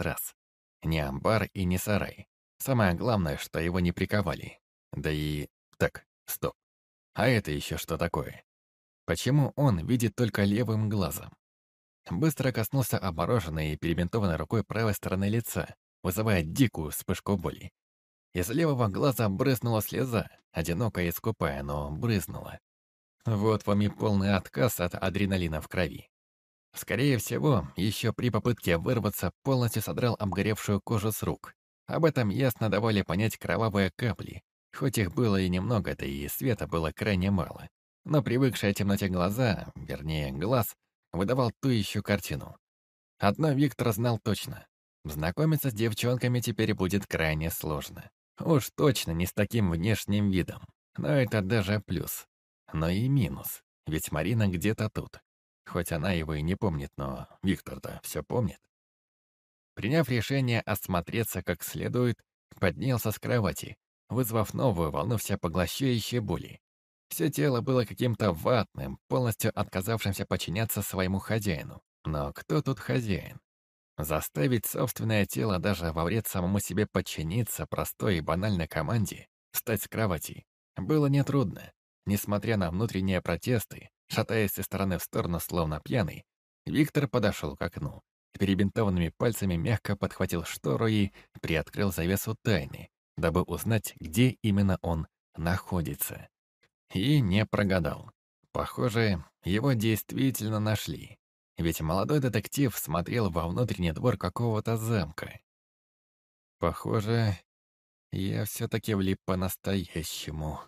раз. Не амбар и не сарай. Самое главное, что его не приковали. Да и... Так, стоп. А это еще что такое? Почему он видит только левым глазом? Быстро коснулся обмороженной и перебинтованной рукой правой стороны лица, вызывая дикую вспышку боли. Из левого глаза брызнула слеза, одинокая и скупая, но брызнула. Вот вам и полный отказ от адреналина в крови. Скорее всего, еще при попытке вырваться полностью содрал обгоревшую кожу с рук. Об этом ясно давали понять кровавые капли. Хоть их было и немного, да и света было крайне мало. Но привыкшая темноте глаза, вернее, глаз, выдавал ту еще картину. Одно Виктор знал точно. Знакомиться с девчонками теперь будет крайне сложно. Уж точно не с таким внешним видом. Но это даже плюс. Но и минус. Ведь Марина где-то тут. Хоть она его и не помнит, но Виктор-то все помнит. Приняв решение осмотреться как следует, поднялся с кровати, вызвав новую волну всепоглощающей боли. Все тело было каким-то ватным, полностью отказавшимся подчиняться своему хозяину. Но кто тут хозяин? Заставить собственное тело даже во вред самому себе подчиниться простой и банальной команде, встать с кровати, было нетрудно. Несмотря на внутренние протесты, шатаясь из стороны в сторону, словно пьяный, Виктор подошел к окну, перебинтованными пальцами мягко подхватил штору и приоткрыл завесу тайны, дабы узнать, где именно он находится. И не прогадал. Похоже, его действительно нашли. Ведь молодой детектив смотрел во внутренний двор какого-то замка. Похоже, я все-таки влип по-настоящему.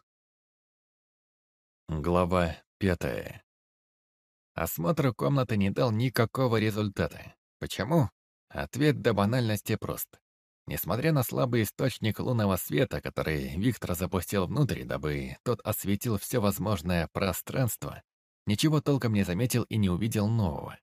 Глава пятая. Осмотр комнаты не дал никакого результата. Почему? Ответ до банальности прост. Несмотря на слабый источник лунного света, который Виктор запустил внутрь, дабы тот осветил все возможное пространство, ничего толком не заметил и не увидел нового.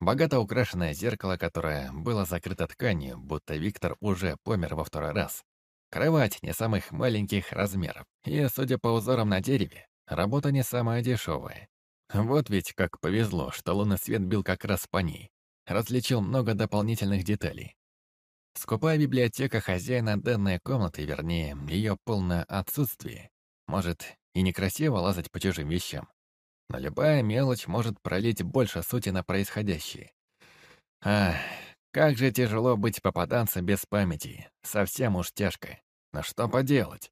Богато украшенное зеркало, которое было закрыто тканью, будто Виктор уже помер во второй раз. Кровать не самых маленьких размеров. И, судя по узорам на дереве, работа не самая дешевая. Вот ведь как повезло, что лунный свет бил как раз по ней. Различил много дополнительных деталей. Скупая библиотека хозяина данной комнаты, вернее, ее полное отсутствие. Может, и некрасиво лазать по чужим вещам. Но любая мелочь может пролить больше сути на происходящее. Ах, как же тяжело быть попаданцем без памяти. Совсем уж тяжко. Но что поделать?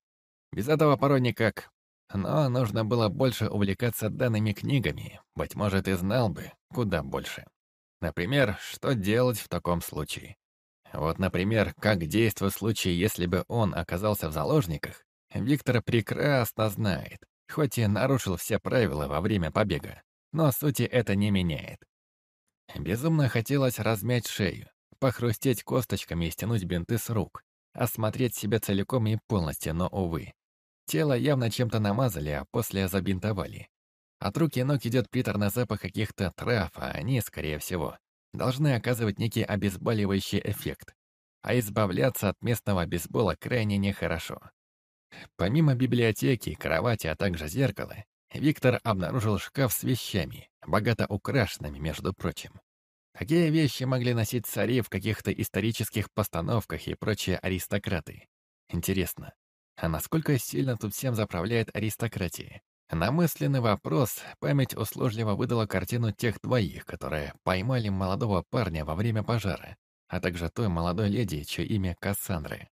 Без этого порой никак. Но нужно было больше увлекаться данными книгами. Быть может, и знал бы, куда больше. Например, что делать в таком случае? Вот, например, как действовать в случае, если бы он оказался в заложниках, Виктор прекрасно знает, хоть и нарушил все правила во время побега, но сути это не меняет. Безумно хотелось размять шею, похрустеть косточками и стянуть бинты с рук, осмотреть себя целиком и полностью, но, увы. Тело явно чем-то намазали, а после забинтовали. От рук и ног идет приторный запах каких-то трав, а они, скорее всего, должны оказывать некий обезболивающий эффект. А избавляться от местного бейсбола крайне нехорошо. Помимо библиотеки, кровати, а также зеркала, Виктор обнаружил шкаф с вещами, богато украшенными, между прочим. Такие вещи могли носить цари в каких-то исторических постановках и прочие аристократы. Интересно, насколько сильно тут всем заправляет аристократия? На мысленный вопрос память услужливо выдала картину тех двоих, которые поймали молодого парня во время пожара, а также той молодой леди, чье имя Кассандры.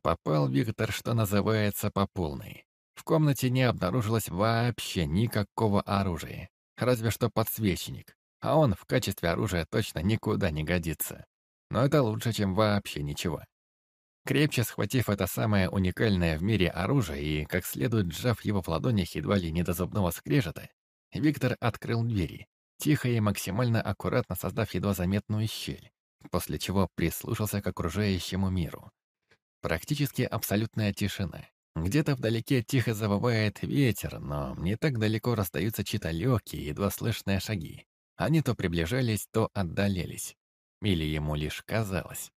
Попал Виктор, что называется, по полной. В комнате не обнаружилось вообще никакого оружия, разве что подсвечник, а он в качестве оружия точно никуда не годится. Но это лучше, чем вообще ничего. Крепче схватив это самое уникальное в мире оружие и, как следует сжав его в ладонях едва ли не до зубного скрежета, Виктор открыл двери, тихо и максимально аккуратно создав едва заметную щель, после чего прислушался к окружающему миру. Практически абсолютная тишина. Где-то вдалеке тихо завывает ветер, но не так далеко расстаются чьи-то легкие, едва слышные шаги. Они то приближались, то отдалялись. Или ему лишь казалось.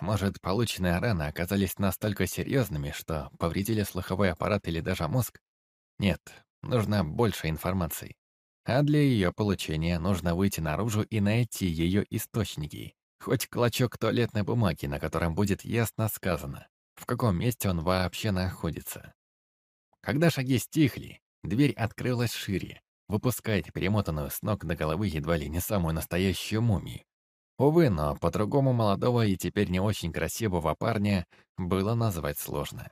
Может, полученные раны оказались настолько серьезными, что повредили слуховой аппарат или даже мозг? Нет, нужно больше информации. А для ее получения нужно выйти наружу и найти ее источники, Хоть клочок туалетной бумаги, на котором будет ясно сказано, в каком месте он вообще находится. Когда шаги стихли, дверь открылась шире, выпуская перемотанную с ног до головы едва ли не самую настоящую мумию. Увы, но по-другому молодого и теперь не очень красивого парня было назвать сложно.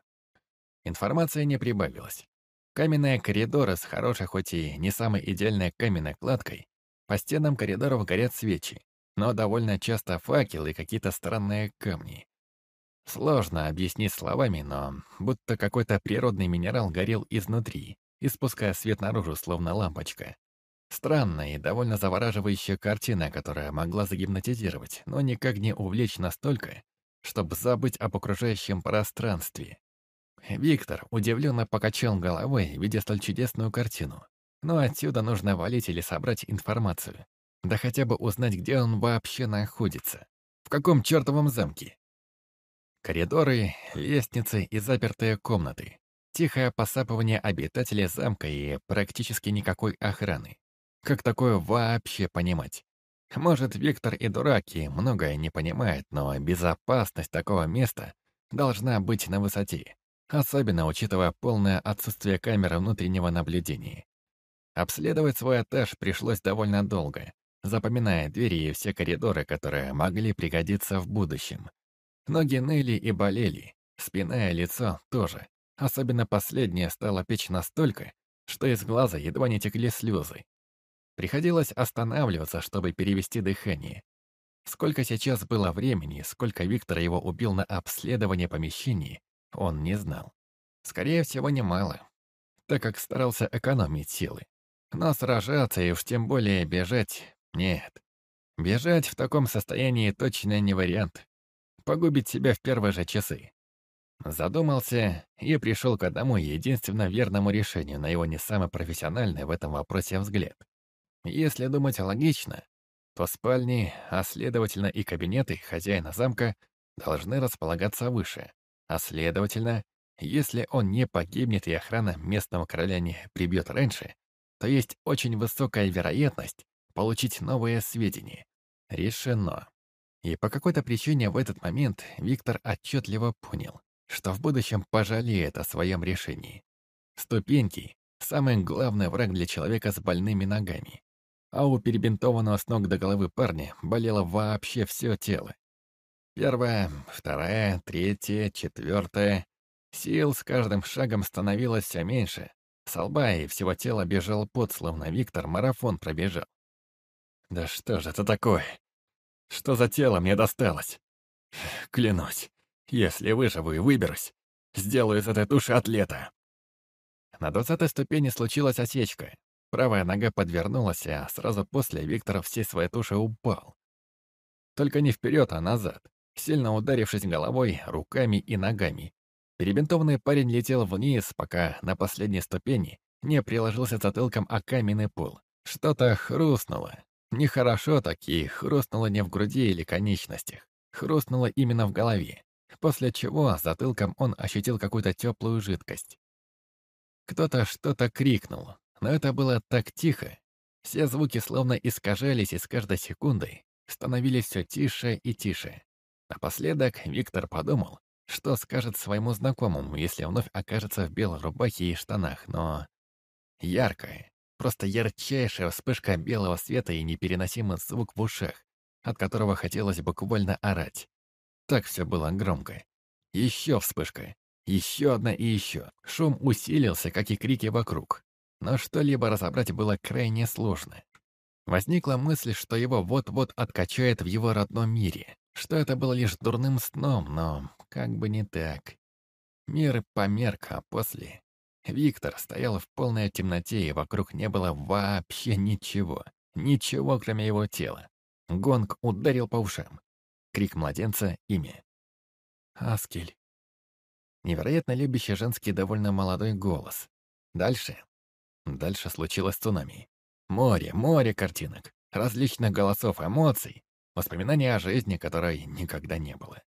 Информация не прибавилась. Каменные коридоры с хорошей, хоть и не самой идеальной каменной кладкой, по стенам коридоров горят свечи, но довольно часто факелы и какие-то странные камни. Сложно объяснить словами, но будто какой-то природный минерал горел изнутри, испуская свет наружу, словно лампочка. Странная и довольно завораживающая картина, которая могла загипнотизировать, но никак не увлечь настолько, чтобы забыть об окружающем пространстве. Виктор удивленно покачал головой, видя столь чудесную картину. Но отсюда нужно валить или собрать информацию. Да хотя бы узнать, где он вообще находится. В каком чертовом замке. Коридоры, лестницы и запертые комнаты. Тихое посапывание обитателей замка и практически никакой охраны. Как такое вообще понимать? Может, Виктор и дурак, и многое не понимает, но безопасность такого места должна быть на высоте, особенно учитывая полное отсутствие камеры внутреннего наблюдения. Обследовать свой этаж пришлось довольно долго, запоминая двери и все коридоры, которые могли пригодиться в будущем. Ноги ныли и болели, спина и лицо тоже. Особенно последнее стало печь настолько, что из глаза едва не текли слезы. Приходилось останавливаться, чтобы перевести дыхание. Сколько сейчас было времени, сколько Виктор его убил на обследование помещений, он не знал. Скорее всего, немало, так как старался экономить силы. Но сражаться и уж тем более бежать — нет. Бежать в таком состоянии точно не вариант. Погубить себя в первые же часы. Задумался и пришел к одному единственно верному решению на его не самый профессиональный в этом вопросе взгляд. Если думать логично, то спальни, а следовательно и кабинеты хозяина замка должны располагаться выше, а следовательно, если он не погибнет и охрана местного короля не прибьет раньше, то есть очень высокая вероятность получить новые сведения. Решено. И по какой-то причине в этот момент Виктор отчетливо понял, что в будущем пожалеет о своем решении. Ступеньки — самый главный враг для человека с больными ногами а у перебинтованного с ног до головы парня болело вообще все тело. Первая, вторая, третья, четвертая. Сил с каждым шагом становилось все меньше. С лба и всего тела бежал пот, словно Виктор марафон пробежал. Да что же это такое? Что за тело мне досталось? Клянусь, если выживу и выберусь, сделаю из этой туши атлета. На двадцатой ступени случилась осечка, Правая нога подвернулась, а сразу после Виктор всей своей туши упал. Только не вперед, а назад, сильно ударившись головой, руками и ногами. Перебинтованный парень летел вниз, пока на последней ступени не приложился затылком о каменный пол. Что-то хрустнуло. Нехорошо так и хрустнуло не в груди или конечностях. Хрустнуло именно в голове, после чего затылком он ощутил какую-то теплую жидкость. Кто-то что-то крикнул, но это было так тихо. Все звуки словно искажались и с каждой секундой становились все тише и тише. Напоследок Виктор подумал, что скажет своему знакомому, если вновь окажется в белой рубахе и штанах, но... Яркая, просто ярчайшая вспышка белого света и непереносимый звук в ушах, от которого хотелось буквально орать. Так все было громко. Еще вспышка. Еще одна и еще. Шум усилился, как и крики вокруг но что-либо разобрать было крайне сложно. Возникла мысль, что его вот-вот откачает в его родном мире, что это было лишь дурным сном, но как бы не так. Мир померк, а после... Виктор стоял в полной темноте, и вокруг не было вообще ничего. Ничего, кроме его тела. Гонг ударил по ушам. Крик младенца — имя. Аскель. Невероятно любящий женский довольно молодой голос. Дальше Дальше случилось цунами. Море, море картинок, различных голосов, эмоций, воспоминаний о жизни, которой никогда не было.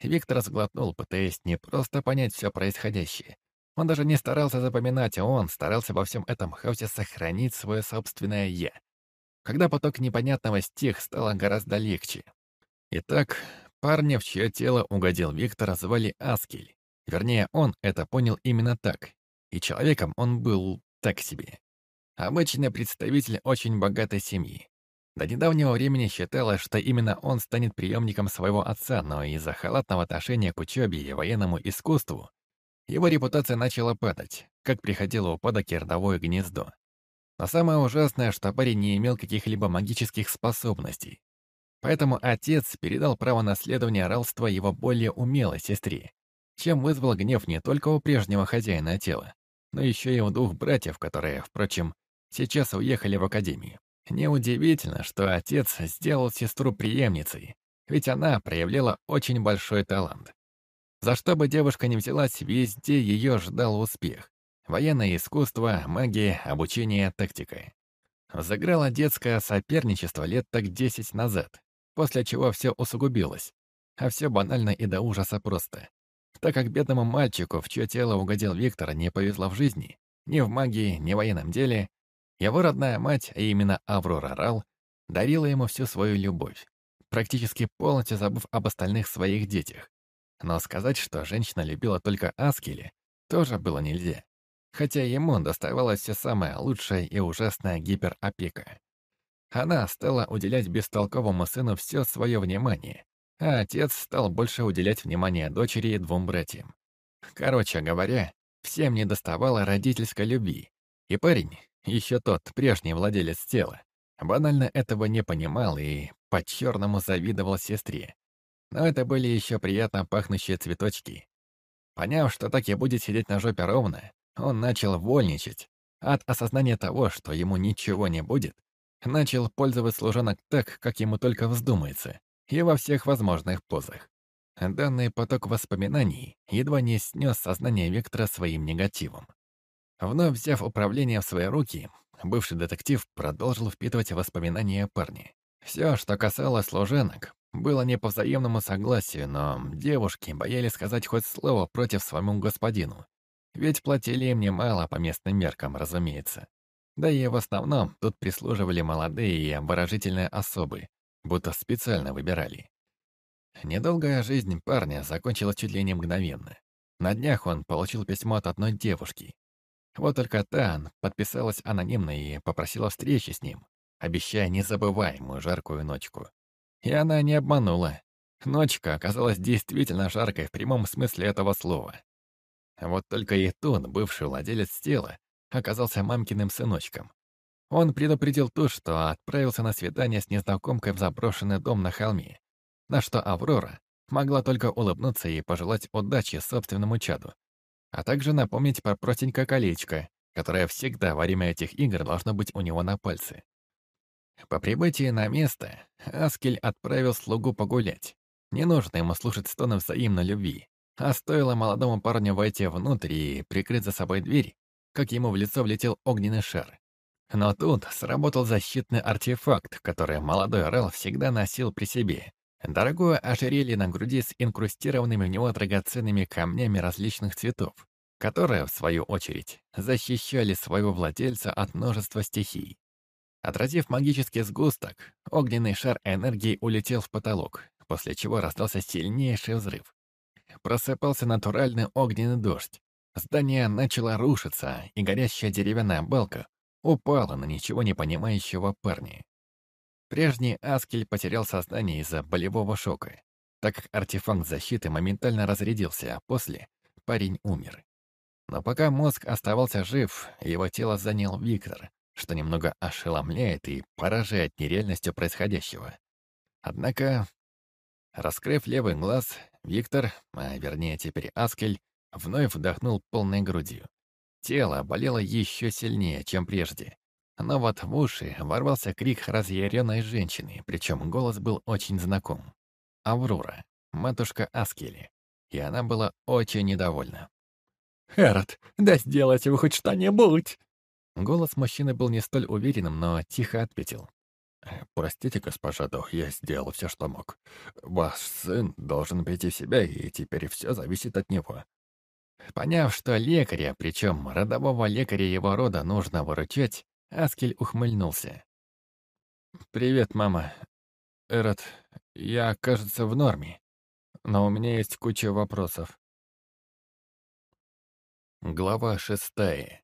Виктор сглотнул, пытаясь не просто понять все происходящее. Он даже не старался запоминать, а он старался во всем этом хаосе сохранить свое собственное «я». Когда поток непонятного стих стало гораздо легче. Итак, парня, в чье тело угодил Виктор, звали Аскель. Вернее, он это понял именно так. И человеком он был так себе. Обычный представитель очень богатой семьи. До недавнего времени считалось, что именно он станет преемником своего отца, но из-за халатного отношения к учебе и военному искусству его репутация начала падать, как приходило упадок и родовое гнездо. Но самое ужасное, что парень не имел каких-либо магических способностей. Поэтому отец передал право наследования ралства его более умелой сестре, чем вызвал гнев не только у прежнего хозяина тела, но еще и у двух братьев, которые, впрочем, сейчас уехали в академию. Неудивительно, что отец сделал сестру преемницей, ведь она проявляла очень большой талант. За что бы девушка ни взялась, везде ее ждал успех. Военное искусство, магия, обучение, тактика. Заграло детское соперничество лет так десять назад, после чего все усугубилось. А все банально и до ужаса просто. Так как бедному мальчику, в чье тело угодил Виктор, не повезло в жизни, ни в магии, ни в военном деле, его родная мать, а именно Аврора Рал, дарила ему всю свою любовь, практически полностью забыв об остальных своих детях. Но сказать, что женщина любила только Аскели, тоже было нельзя. Хотя ему доставалась все самая лучшая и ужасная гиперопека. Она стала уделять бестолковому сыну все свое внимание, а отец стал больше уделять внимание дочери и двум братьям. Короче говоря, всем не доставало родительской любви, и парень, еще тот, прежний владелец тела, банально этого не понимал и по-черному завидовал сестре. Но это были еще приятно пахнущие цветочки. Поняв, что так и будет сидеть на жопе ровно, он начал вольничать. От осознания того, что ему ничего не будет, начал пользовать служанок так, как ему только вздумается, и во всех возможных позах. Данный поток воспоминаний едва не снес сознание Виктора своим негативом. Вновь взяв управление в свои руки, бывший детектив продолжил впитывать воспоминания парня. Все, что касалось служанок, было не по взаимному согласию, но девушки боялись сказать хоть слово против своему господину. Ведь платили им немало по местным меркам, разумеется. Да и в основном тут прислуживали молодые и обворожительные особы, будто специально выбирали. Недолгая жизнь парня закончилась чуть ли не мгновенно. На днях он получил письмо от одной девушки, вот только Тан подписалась анонимно и попросила встречи с ним, обещая незабываемую жаркую ночку. И она не обманула. Ночка оказалась действительно жаркой в прямом смысле этого слова. Вот только и тут бывший владелец тела оказался мамкиным сыночком. Он предупредил ту, что отправился на свидание с незнакомкой в заброшенный дом на холме, на что Аврора могла только улыбнуться и пожелать удачи собственному чаду, а также напомнить про простенькое колечко, которое всегда во время этих игр должно быть у него на пальце. По прибытии на место Аскель отправил слугу погулять. Не нужно ему слушать стоны взаимной любви. А стоило молодому парню войти внутрь и прикрыть за собой дверь, как ему в лицо влетел огненный шар. Но тут сработал защитный артефакт, который молодой Рэл всегда носил при себе, Дорогое ожерелье на груди с инкрустированными в него драгоценными камнями различных цветов, которые, в свою очередь, защищали своего владельца от множества стихий. Отразив магический сгусток, огненный шар энергии улетел в потолок, после чего раздался сильнейший взрыв. Просыпался натуральный огненный дождь. Здание начало рушиться, и горящая деревянная балка упала на ничего не понимающего парня. Прежний Аскель потерял сознание из-за болевого шока, так как артефакт защиты моментально разрядился, а после парень умер. Но пока мозг оставался жив, его тело занял Виктор, что немного ошеломляет и поражает нереальностью происходящего. Однако, раскрыв левый глаз, Виктор, а вернее теперь Аскель, вновь вдохнул полной грудью. Тело болело еще сильнее, чем прежде, но вот в уши ворвался крик разъяренной женщины, причем голос был очень знаком. Аврора, матушка Аскели. И она была очень недовольна. «Эрот, да сделайте вы хоть что-нибудь!» Голос мужчины был не столь уверенным, но тихо ответил. «Простите, госпожа Дох, я сделал все, что мог. Ваш сын должен прийти в себя, и теперь все зависит от него». Поняв, что лекаря, причем родового лекаря его рода, нужно выручать, Аскель ухмыльнулся. «Привет, мама. Эрот, Я, кажется, в норме. Но у меня есть куча вопросов. Глава шестая.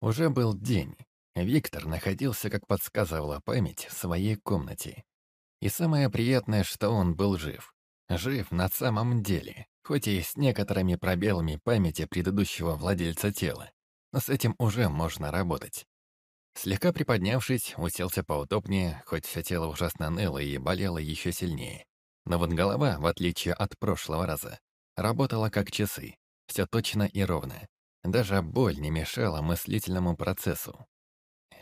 Уже был день. Виктор находился, как подсказывала память, в своей комнате. И самое приятное, что он был жив. Жив на самом деле, хоть и с некоторыми пробелами памяти предыдущего владельца тела. Но с этим уже можно работать. Слегка приподнявшись, уселся поудобнее, хоть все тело ужасно ныло и болело еще сильнее. Но вот голова, в отличие от прошлого раза, работала как часы. Все точно и ровно. Даже боль не мешала мыслительному процессу.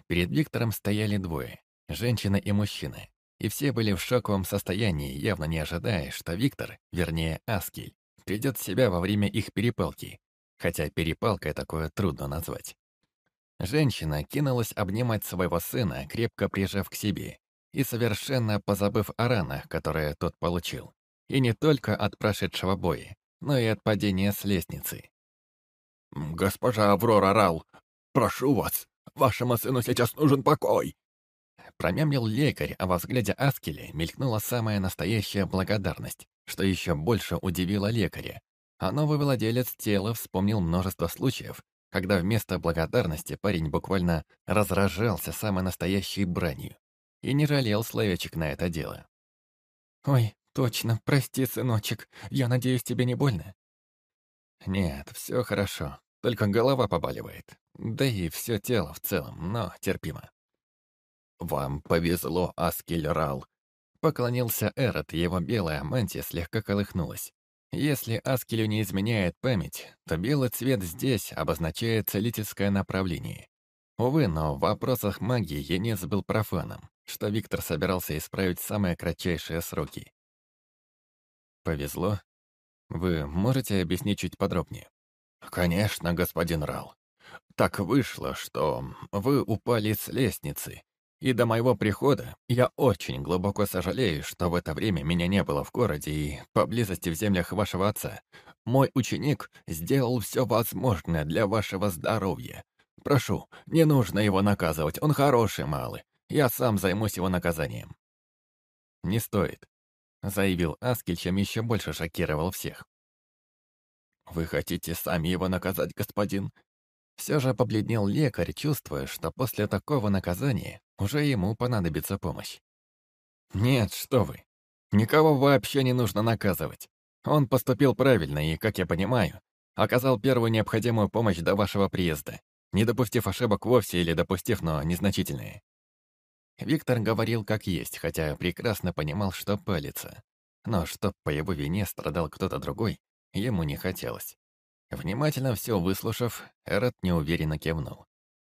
Перед Виктором стояли двое — женщина и мужчина. И все были в шоковом состоянии, явно не ожидая, что Виктор, вернее Аскель, придет в себя во время их перепалки. Хотя перепалкой такое трудно назвать. Женщина кинулась обнимать своего сына, крепко прижав к себе, и совершенно позабыв о ранах, которые тот получил. И не только от прошедшего боя, но и от падения с лестницы. «Госпожа Аврора Рал, прошу вас, вашему сыну сейчас нужен покой!» Промямлил лекарь, а во взгляде Аскеля мелькнула самая настоящая благодарность, что еще больше удивило лекаря. А новый владелец тела вспомнил множество случаев, когда вместо благодарности парень буквально разражался самой настоящей бранью и не жалел словечек на это дело. «Ой, точно, прости, сыночек, я надеюсь, тебе не больно?» «Нет, все хорошо, только голова побаливает, да и все тело в целом, но терпимо». «Вам повезло, Аскель Рал», — поклонился Эрот, его белая мантия слегка колыхнулась. Если Аскелю не изменяет память, то белый цвет здесь обозначает целительское направление. Увы, но в вопросах магии Енец был профаном, что Виктор собирался исправить самые кратчайшие сроки. Повезло? Вы можете объяснить чуть подробнее? Конечно, господин Рал. Так вышло, что вы упали с лестницы и до моего прихода я очень глубоко сожалею, что в это время меня не было в городе и поблизости в землях вашего отца. Мой ученик сделал все возможное для вашего здоровья. Прошу, не нужно его наказывать, он хороший малый. Я сам займусь его наказанием». «Не стоит», — заявил Аскель, чем еще больше шокировал всех. «Вы хотите сами его наказать, господин?» Все же побледнел лекарь, чувствуя, что после такого наказания уже ему понадобится помощь. «Нет, что вы. Никого вообще не нужно наказывать. Он поступил правильно и, как я понимаю, оказал первую необходимую помощь до вашего приезда, не допустив ошибок вовсе или допустив, но незначительные». Виктор говорил как есть, хотя прекрасно понимал, что палится. Но чтоб по его вине страдал кто-то другой, ему не хотелось. Внимательно все выслушав, Эрот неуверенно кивнул.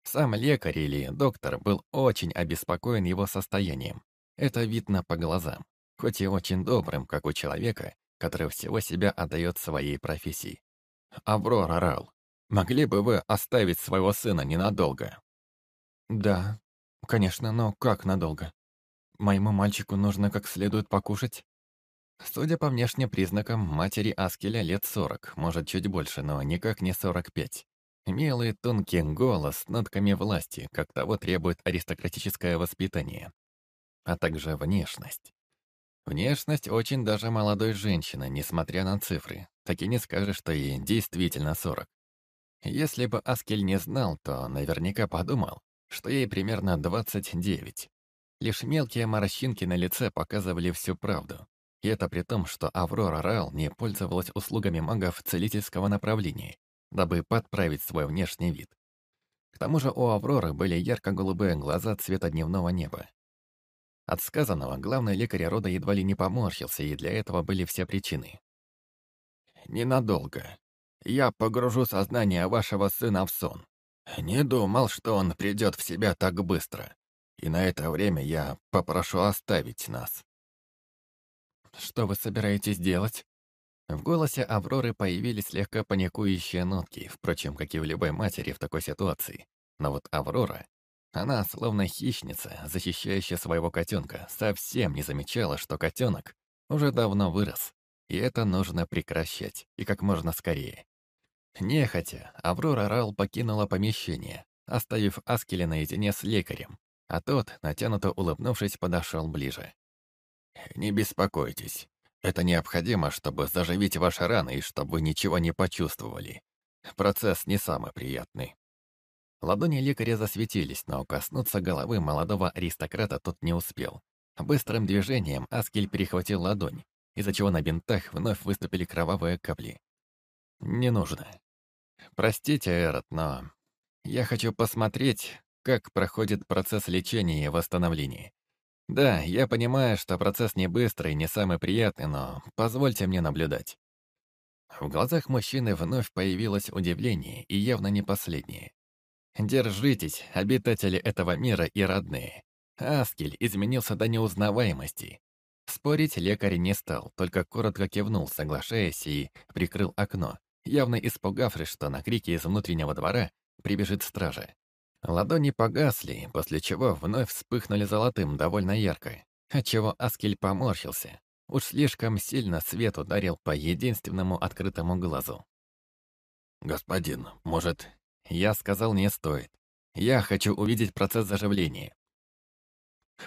Сам лекарь или доктор был очень обеспокоен его состоянием. Это видно по глазам, хоть и очень добрым, как у человека, который всего себя отдает своей профессии. «Аврора Рал, могли бы вы оставить своего сына ненадолго?» «Да, конечно, но как надолго? Моему мальчику нужно как следует покушать». Судя по внешним признакам, матери Аскеля лет сорок, может, чуть больше, но никак не сорок пять. Милый тонкий голос с нотками власти, как того требует аристократическое воспитание. А также внешность. Внешность очень даже молодой женщины, несмотря на цифры. Так и не скажешь, что ей действительно сорок. Если бы Аскель не знал, то наверняка подумал, что ей примерно двадцать девять. Лишь мелкие морщинки на лице показывали всю правду. И это при том, что Аврора Райл не пользовалась услугами магов целительского направления дабы подправить свой внешний вид. К тому же у Авроры были ярко-голубые глаза цвета дневного неба. От сказанного главный лекарь рода едва ли не поморщился, и для этого были все причины. «Ненадолго. Я погружу сознание вашего сына в сон. Не думал, что он придет в себя так быстро. И на это время я попрошу оставить нас». «Что вы собираетесь делать?» В голосе Авроры появились слегка паникующие нотки, впрочем, как и в любой матери в такой ситуации. Но вот Аврора, она, словно хищница, защищающая своего котенка, совсем не замечала, что котенок уже давно вырос, и это нужно прекращать, и как можно скорее. Нехотя, Аврора Рал покинула помещение, оставив Аскеля наедине с лекарем, а тот, натянуто улыбнувшись, подошел ближе. Не беспокойтесь. Это необходимо, чтобы заживить ваши раны и чтобы вы ничего не почувствовали. Процесс не самый приятный. Ладони лекаря засветились, но коснуться головы молодого аристократа тот не успел. Быстрым движением Аскель перехватил ладонь, из-за чего на бинтах вновь выступили кровавые капли. «Не нужно. Простите, Эрот, но я хочу посмотреть, как проходит процесс лечения и восстановления. Да, я понимаю, что процесс не быстрый, не самый приятный, но позвольте мне наблюдать». В глазах мужчины вновь появилось удивление, и явно не последнее. «Держитесь, обитатели этого мира и родные. Аскель изменился до неузнаваемости. Спорить лекарь не стал, только коротко кивнул, соглашаясь, и прикрыл окно, явно испугавшись, что на крики из внутреннего двора прибежит стража. Ладони погасли, после чего вновь вспыхнули золотым довольно ярко, отчего Аскель поморщился. Уж слишком сильно свет ударил по единственному открытому глазу. «Господин, может...» Я сказал, не стоит. Я хочу увидеть процесс заживления.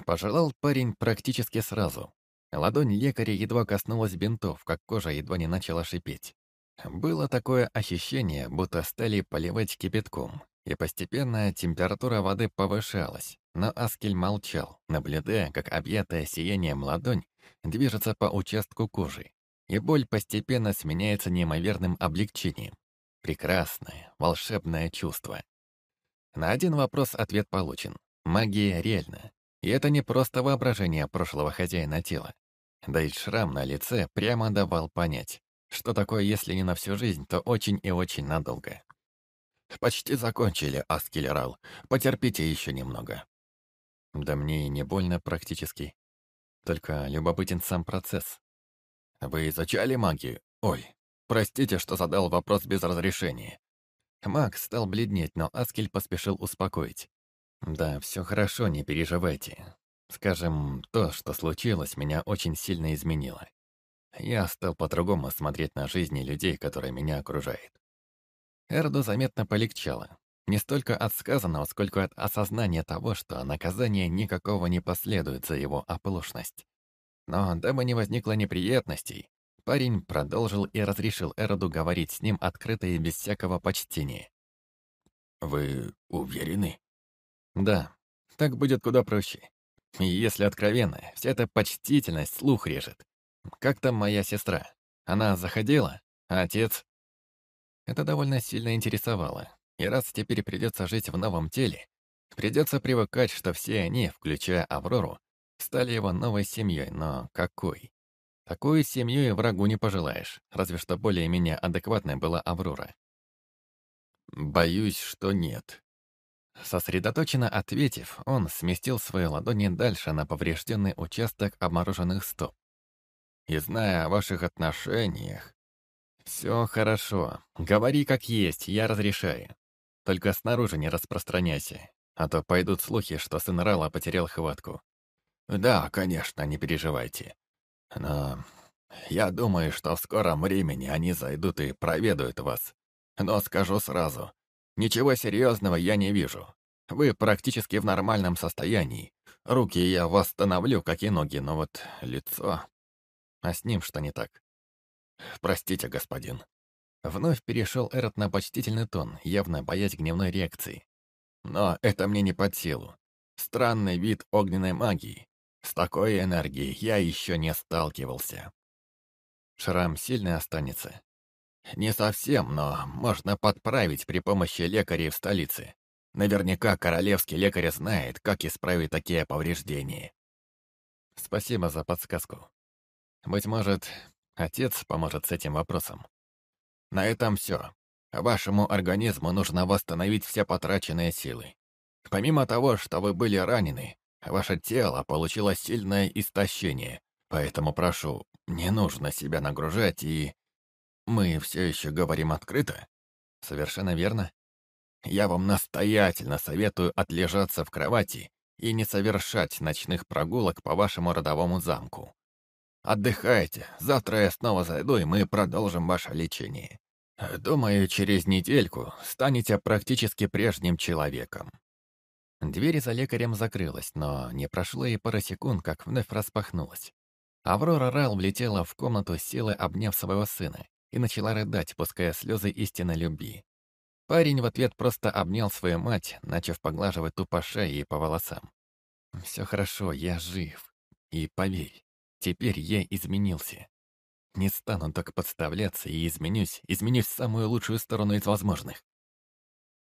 Пожелал парень практически сразу. Ладонь лекаря едва коснулась бинтов, как кожа едва не начала шипеть. Было такое ощущение, будто стали поливать кипятком, и постепенно температура воды повышалась. Но Аскель молчал, наблюдая, как объятая сиянием ладонь движется по участку кожи, и боль постепенно сменяется неимоверным облегчением. Прекрасное, волшебное чувство. На один вопрос ответ получен. Магия реальна. И это не просто воображение прошлого хозяина тела. Да и шрам на лице прямо давал понять, что такое, если не на всю жизнь, то очень и очень надолго. «Почти закончили, Аскелерал. Потерпите еще немного». Да мне и не больно практически. Только любопытен сам процесс. «Вы изучали магию? Ой, простите, что задал вопрос без разрешения». Маг стал бледнеть, но Аскель поспешил успокоить. «Да, все хорошо, не переживайте. Скажем, то, что случилось, меня очень сильно изменило. Я стал по-другому смотреть на жизни людей, которые меня окружают. Эрду заметно полегчало. Не столько от сказанного, сколько от осознания того, что наказание никакого не последует за его оплошность. Но дабы не возникло неприятностей, парень продолжил и разрешил Эроду говорить с ним открыто и без всякого почтения. «Вы уверены?» «Да, так будет куда проще. И если откровенно, вся эта почтительность слух режет. Как там моя сестра? Она заходила? А отец? Это довольно сильно интересовало. И раз теперь придется жить в новом теле, придется привыкать, что все они, включая Аврору, стали его новой семьей, но какой? Такую семью и врагу не пожелаешь, разве что более-менее адекватной была Аврора. Боюсь, что нет. Сосредоточенно ответив, он сместил свои ладони дальше на поврежденный участок обмороженных стоп. «И зная о ваших отношениях...» «Все хорошо. Говори как есть, я разрешаю. Только снаружи не распространяйся, а то пойдут слухи, что сын Рала потерял хватку». «Да, конечно, не переживайте. Но я думаю, что в скором времени они зайдут и проведают вас. Но скажу сразу, Ничего серьезного я не вижу. Вы практически в нормальном состоянии. Руки я восстановлю, как и ноги, но вот лицо... А с ним что не так? Простите, господин. Вновь перешел Эрот на почтительный тон, явно боясь гневной реакции. Но это мне не под силу. Странный вид огненной магии. С такой энергией я еще не сталкивался. Шрам сильный останется. Не совсем, но можно подправить при помощи лекарей в столице. Наверняка королевский лекарь знает, как исправить такие повреждения. Спасибо за подсказку. Быть может, отец поможет с этим вопросом. На этом все. Вашему организму нужно восстановить все потраченные силы. Помимо того, что вы были ранены, ваше тело получило сильное истощение, поэтому прошу, не нужно себя нагружать и мы все еще говорим открыто? Совершенно верно. Я вам настоятельно советую отлежаться в кровати и не совершать ночных прогулок по вашему родовому замку. Отдыхайте, завтра я снова зайду, и мы продолжим ваше лечение. Думаю, через недельку станете практически прежним человеком. Дверь за лекарем закрылась, но не прошло и пара секунд, как вновь распахнулась. Аврора Рал влетела в комнату силой, обняв своего сына, и начала рыдать, пуская слезы истинной любви. Парень в ответ просто обнял свою мать, начав поглаживать ту по шее и по волосам. «Все хорошо, я жив. И поверь, теперь я изменился. Не стану так подставляться и изменюсь, изменюсь в самую лучшую сторону из возможных».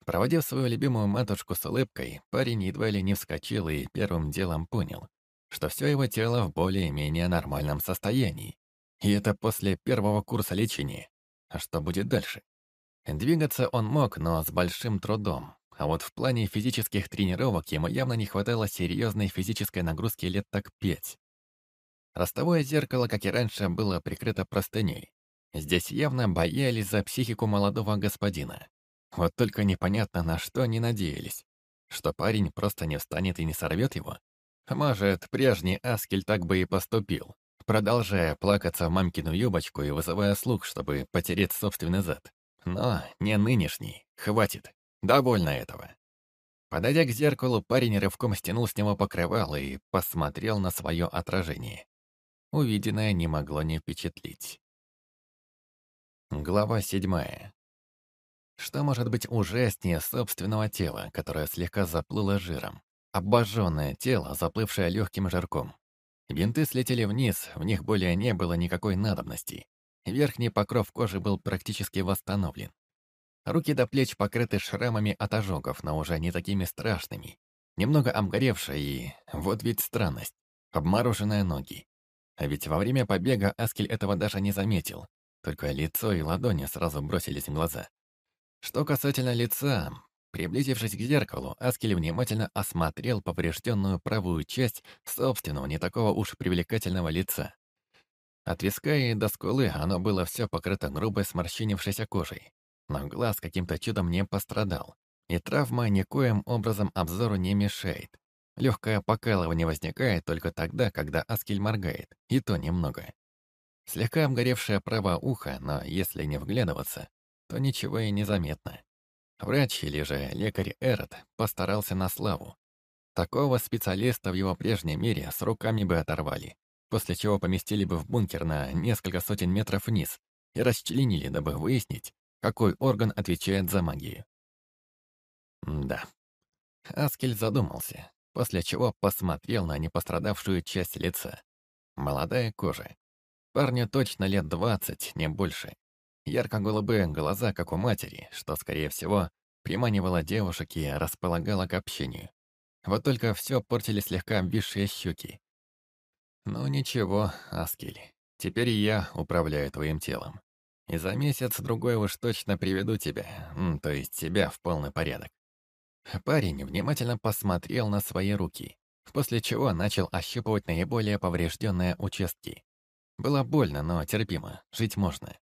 Проводив свою любимую матушку с улыбкой, парень едва ли не вскочил и первым делом понял, что все его тело в более-менее нормальном состоянии. И это после первого курса лечения. А что будет дальше? Двигаться он мог, но с большим трудом. А вот в плане физических тренировок ему явно не хватало серьезной физической нагрузки лет так пять. Ростовое зеркало, как и раньше, было прикрыто простыней. Здесь явно боялись за психику молодого господина. Вот только непонятно, на что они надеялись. Что парень просто не встанет и не сорвет его? Может, прежний Аскель так бы и поступил, продолжая плакаться в мамкину юбочку и вызывая слух, чтобы потереть собственный зад. Но не нынешний. Хватит. Довольно этого. Подойдя к зеркалу, парень рывком стянул с него покрывало и посмотрел на свое отражение. Увиденное не могло не впечатлить. Глава седьмая. Что может быть ужаснее собственного тела, которое слегка заплыло жиром? Обожженное тело, заплывшее легким жирком. Винты слетели вниз, в них более не было никакой надобности. Верхний покров кожи был практически восстановлен. Руки до плеч покрыты шрамами от ожогов, но уже не такими страшными. Немного обгоревшие и, вот ведь странность, обмороженные ноги. А ведь во время побега Аскель этого даже не заметил, только лицо и ладони сразу бросились в глаза. Что касательно лица, Приблизившись к зеркалу, Аскель внимательно осмотрел поврежденную правую часть собственного, не такого уж привлекательного лица. От виска и до скулы оно было все покрыто грубой сморщинившейся кожей. Но глаз каким-то чудом не пострадал. И травма никоим образом обзору не мешает. Легкое покалывание возникает только тогда, когда Аскель моргает, и то немного. Слегка обгоревшее правое ухо, но если не вглядываться, то ничего и не заметно. Врач или же лекарь Эрот постарался на славу. Такого специалиста в его прежнем мире с руками бы оторвали, после чего поместили бы в бункер на несколько сотен метров вниз и расчленили, дабы выяснить, какой орган отвечает за магию. да. Аскель задумался, после чего посмотрел на непострадавшую часть лица. Молодая кожа. Парню точно лет двадцать, не больше. Ярко-голубые глаза, как у матери, что, скорее всего, приманивало девушек и располагало к общению. Вот только все портили слегка обвисшие щеки. «Ну ничего, Аскель, теперь я управляю твоим телом. И за месяц-другой уж точно приведу тебя, то есть себя, в полный порядок». Парень внимательно посмотрел на свои руки, после чего начал ощупывать наиболее поврежденные участки. Было больно, но терпимо, жить можно.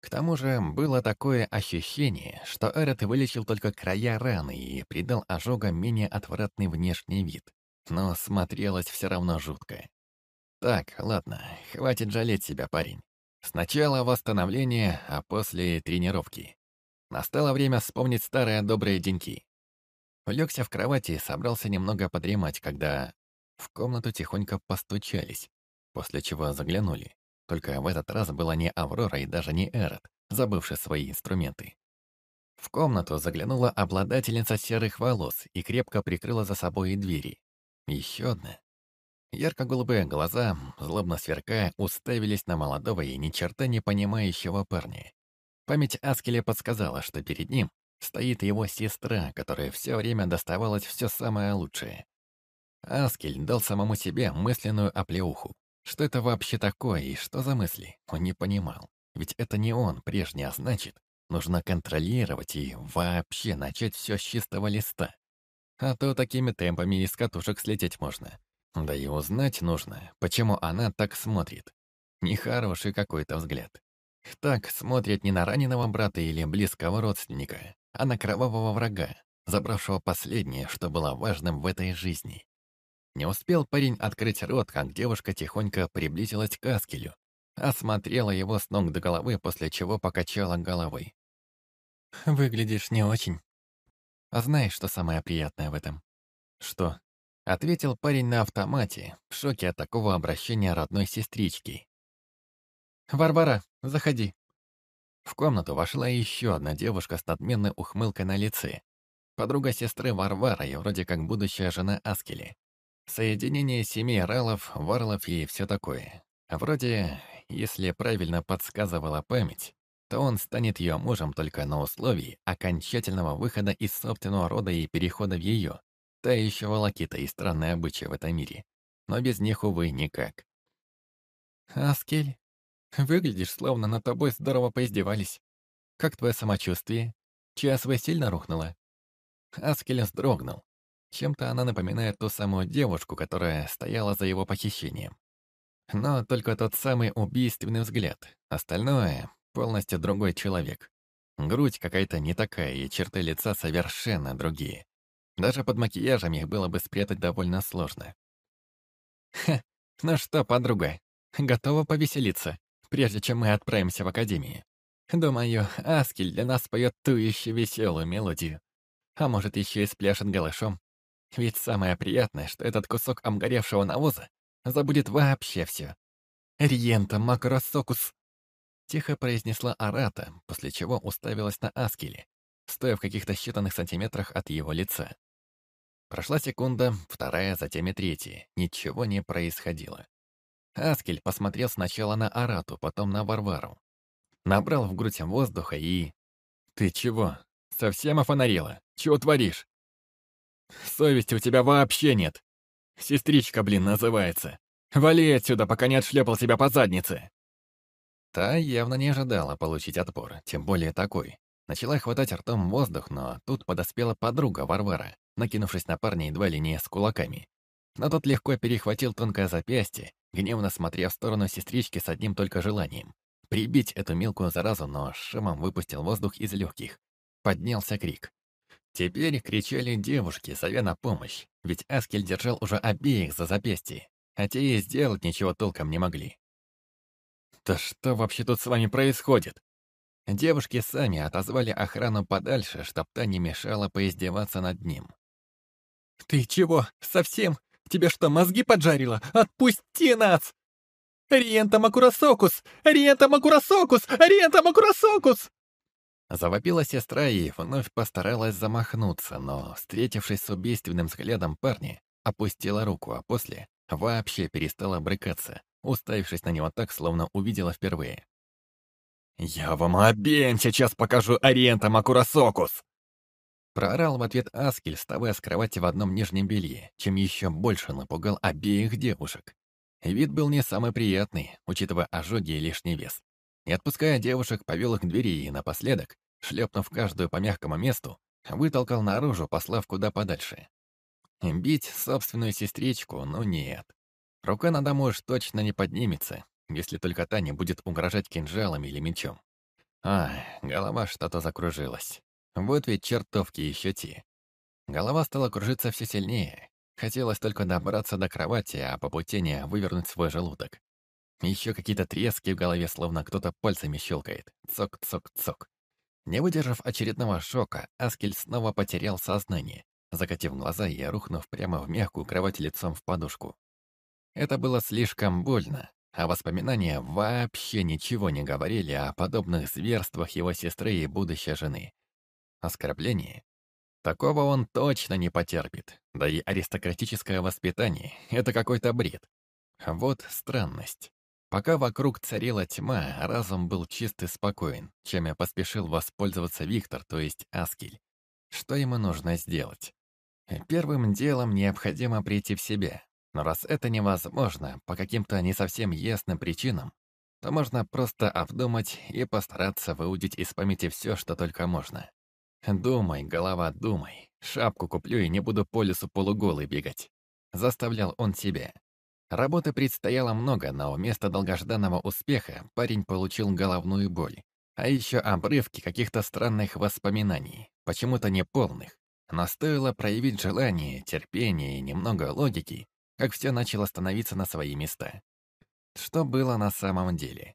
К тому же было такое ощущение, что Эрот вылечил только края раны и придал ожогам менее отвратный внешний вид. Но смотрелось все равно жутко. Так, ладно, хватит жалеть себя, парень. Сначала восстановление, а после тренировки. Настало время вспомнить старые добрые деньки. Улегся в кровати и собрался немного подремать, когда в комнату тихонько постучались, после чего заглянули. Только в этот раз была не Аврора и даже не Эрот, забывший свои инструменты. В комнату заглянула обладательница серых волос и крепко прикрыла за собой двери. Еще одна. Ярко-голубые глаза, злобно сверкая, уставились на молодого и ни черта не понимающего парня. Память Аскеля подсказала, что перед ним стоит его сестра, которая все время доставалась все самое лучшее. Аскель дал самому себе мысленную оплеуху. Что это вообще такое и что за мысли? Он не понимал. Ведь это не он прежний, а значит, нужно контролировать и вообще начать все с чистого листа. А то такими темпами из катушек слететь можно. Да и узнать нужно, почему она так смотрит. Нехороший какой-то взгляд. Так смотрит не на раненого брата или близкого родственника, а на кровавого врага, забравшего последнее, что было важным в этой жизни. Не успел парень открыть рот, как девушка тихонько приблизилась к Аскелю, осмотрела его с ног до головы, после чего покачала головой. «Выглядишь не очень. А знаешь, что самое приятное в этом?» «Что?» Ответил парень на автомате, в шоке от такого обращения родной сестрички. «Варвара, заходи». В комнату вошла еще одна девушка с надменной ухмылкой на лице. Подруга сестры Варвара и вроде как будущая жена Аскели. Соединение семей Ралов, Варлов и все такое. Вроде, если правильно подсказывала память, то он станет ее мужем только на условии окончательного выхода из собственного рода и перехода в ее. Та еще волокита и странные обычаи в этом мире. Но без них, увы, никак. «Аскель, выглядишь, словно над тобой здорово поиздевались. Как твое самочувствие? ЧСВ сильно рухнула?» Аскель вздрогнул. Чем-то она напоминает ту самую девушку, которая стояла за его похищением. Но только тот самый убийственный взгляд. Остальное — полностью другой человек. Грудь какая-то не такая, и черты лица совершенно другие. Даже под макияжем их было бы спрятать довольно сложно. «Ха, ну что, подруга, готова повеселиться, прежде чем мы отправимся в академию? Думаю, Аскель для нас поет ту еще веселую мелодию. А может, еще и спляшет голышом. Ведь самое приятное, что этот кусок обгоревшего навоза забудет вообще все. «Риента макросокус!» Тихо произнесла Арата, после чего уставилась на Аскеле, стоя в каких-то считанных сантиметрах от его лица. Прошла секунда, вторая, затем и третья. Ничего не происходило. Аскель посмотрел сначала на Арату, потом на Варвару. Набрал в грудь воздуха и... «Ты чего? Совсем офонарела? Чего творишь?» «Совести у тебя вообще нет. Сестричка, блин, называется. Вали отсюда, пока не отшлепал себя по заднице!» Та явно не ожидала получить отпор, тем более такой. Начала хватать ртом воздух, но тут подоспела подруга Варвара, накинувшись на парня едва ли не с кулаками. Но тот легко перехватил тонкое запястье, гневно смотря в сторону сестрички с одним только желанием. Прибить эту мелкую заразу, но шимом выпустил воздух из легких. Поднялся крик. Теперь кричали девушки, зовя на помощь, ведь Аскель держал уже обеих за запястье, а те и сделать ничего толком не могли. «Да что вообще тут с вами происходит?» Девушки сами отозвали охрану подальше, чтоб та не мешала поиздеваться над ним. «Ты чего, совсем? Тебе что, мозги поджарило? Отпусти нас!» «Риента Макурасокус! Риента Макурасокус! Риента Макурасокус!» Завопила сестра и вновь постаралась замахнуться, но, встретившись с убийственным взглядом парня, опустила руку, а после вообще перестала брыкаться, уставившись на него так, словно увидела впервые. «Я вам обеим сейчас покажу Ориента Макурасокус!» Проорал в ответ Аскель, вставая с кровати в одном нижнем белье, чем еще больше напугал обеих девушек. Вид был не самый приятный, учитывая ожоги и лишний вес. И отпуская девушек, повел их к двери и напоследок, шлепнув каждую по мягкому месту, вытолкал наружу, послав куда подальше. Бить собственную сестричку, ну нет. Рука на дому уж точно не поднимется, если только та не будет угрожать кинжалом или мечом. А, голова что-то закружилась. Вот ведь чертовки еще те. Голова стала кружиться все сильнее. Хотелось только добраться до кровати, а по пути не вывернуть свой желудок. Еще какие-то трески в голове, словно кто-то пальцами щелкает. Цок-цок-цок. Не выдержав очередного шока, Аскель снова потерял сознание, закатив глаза и рухнув прямо в мягкую кровать лицом в подушку. Это было слишком больно, а воспоминания вообще ничего не говорили о подобных зверствах его сестры и будущей жены. Оскорбление? Такого он точно не потерпит. Да и аристократическое воспитание — это какой-то бред. Вот странность. Пока вокруг царила тьма, разум был чист и спокоен, чем я поспешил воспользоваться Виктор, то есть Аскель. Что ему нужно сделать? Первым делом необходимо прийти в себя. Но раз это невозможно, по каким-то не совсем ясным причинам, то можно просто обдумать и постараться выудить из памяти все, что только можно. «Думай, голова, думай. Шапку куплю и не буду по лесу полуголый бегать». Заставлял он себя. Работы предстояло много, но вместо долгожданного успеха парень получил головную боль. А еще обрывки каких-то странных воспоминаний, почему-то неполных. Но стоило проявить желание, терпение и немного логики, как все начало становиться на свои места. Что было на самом деле?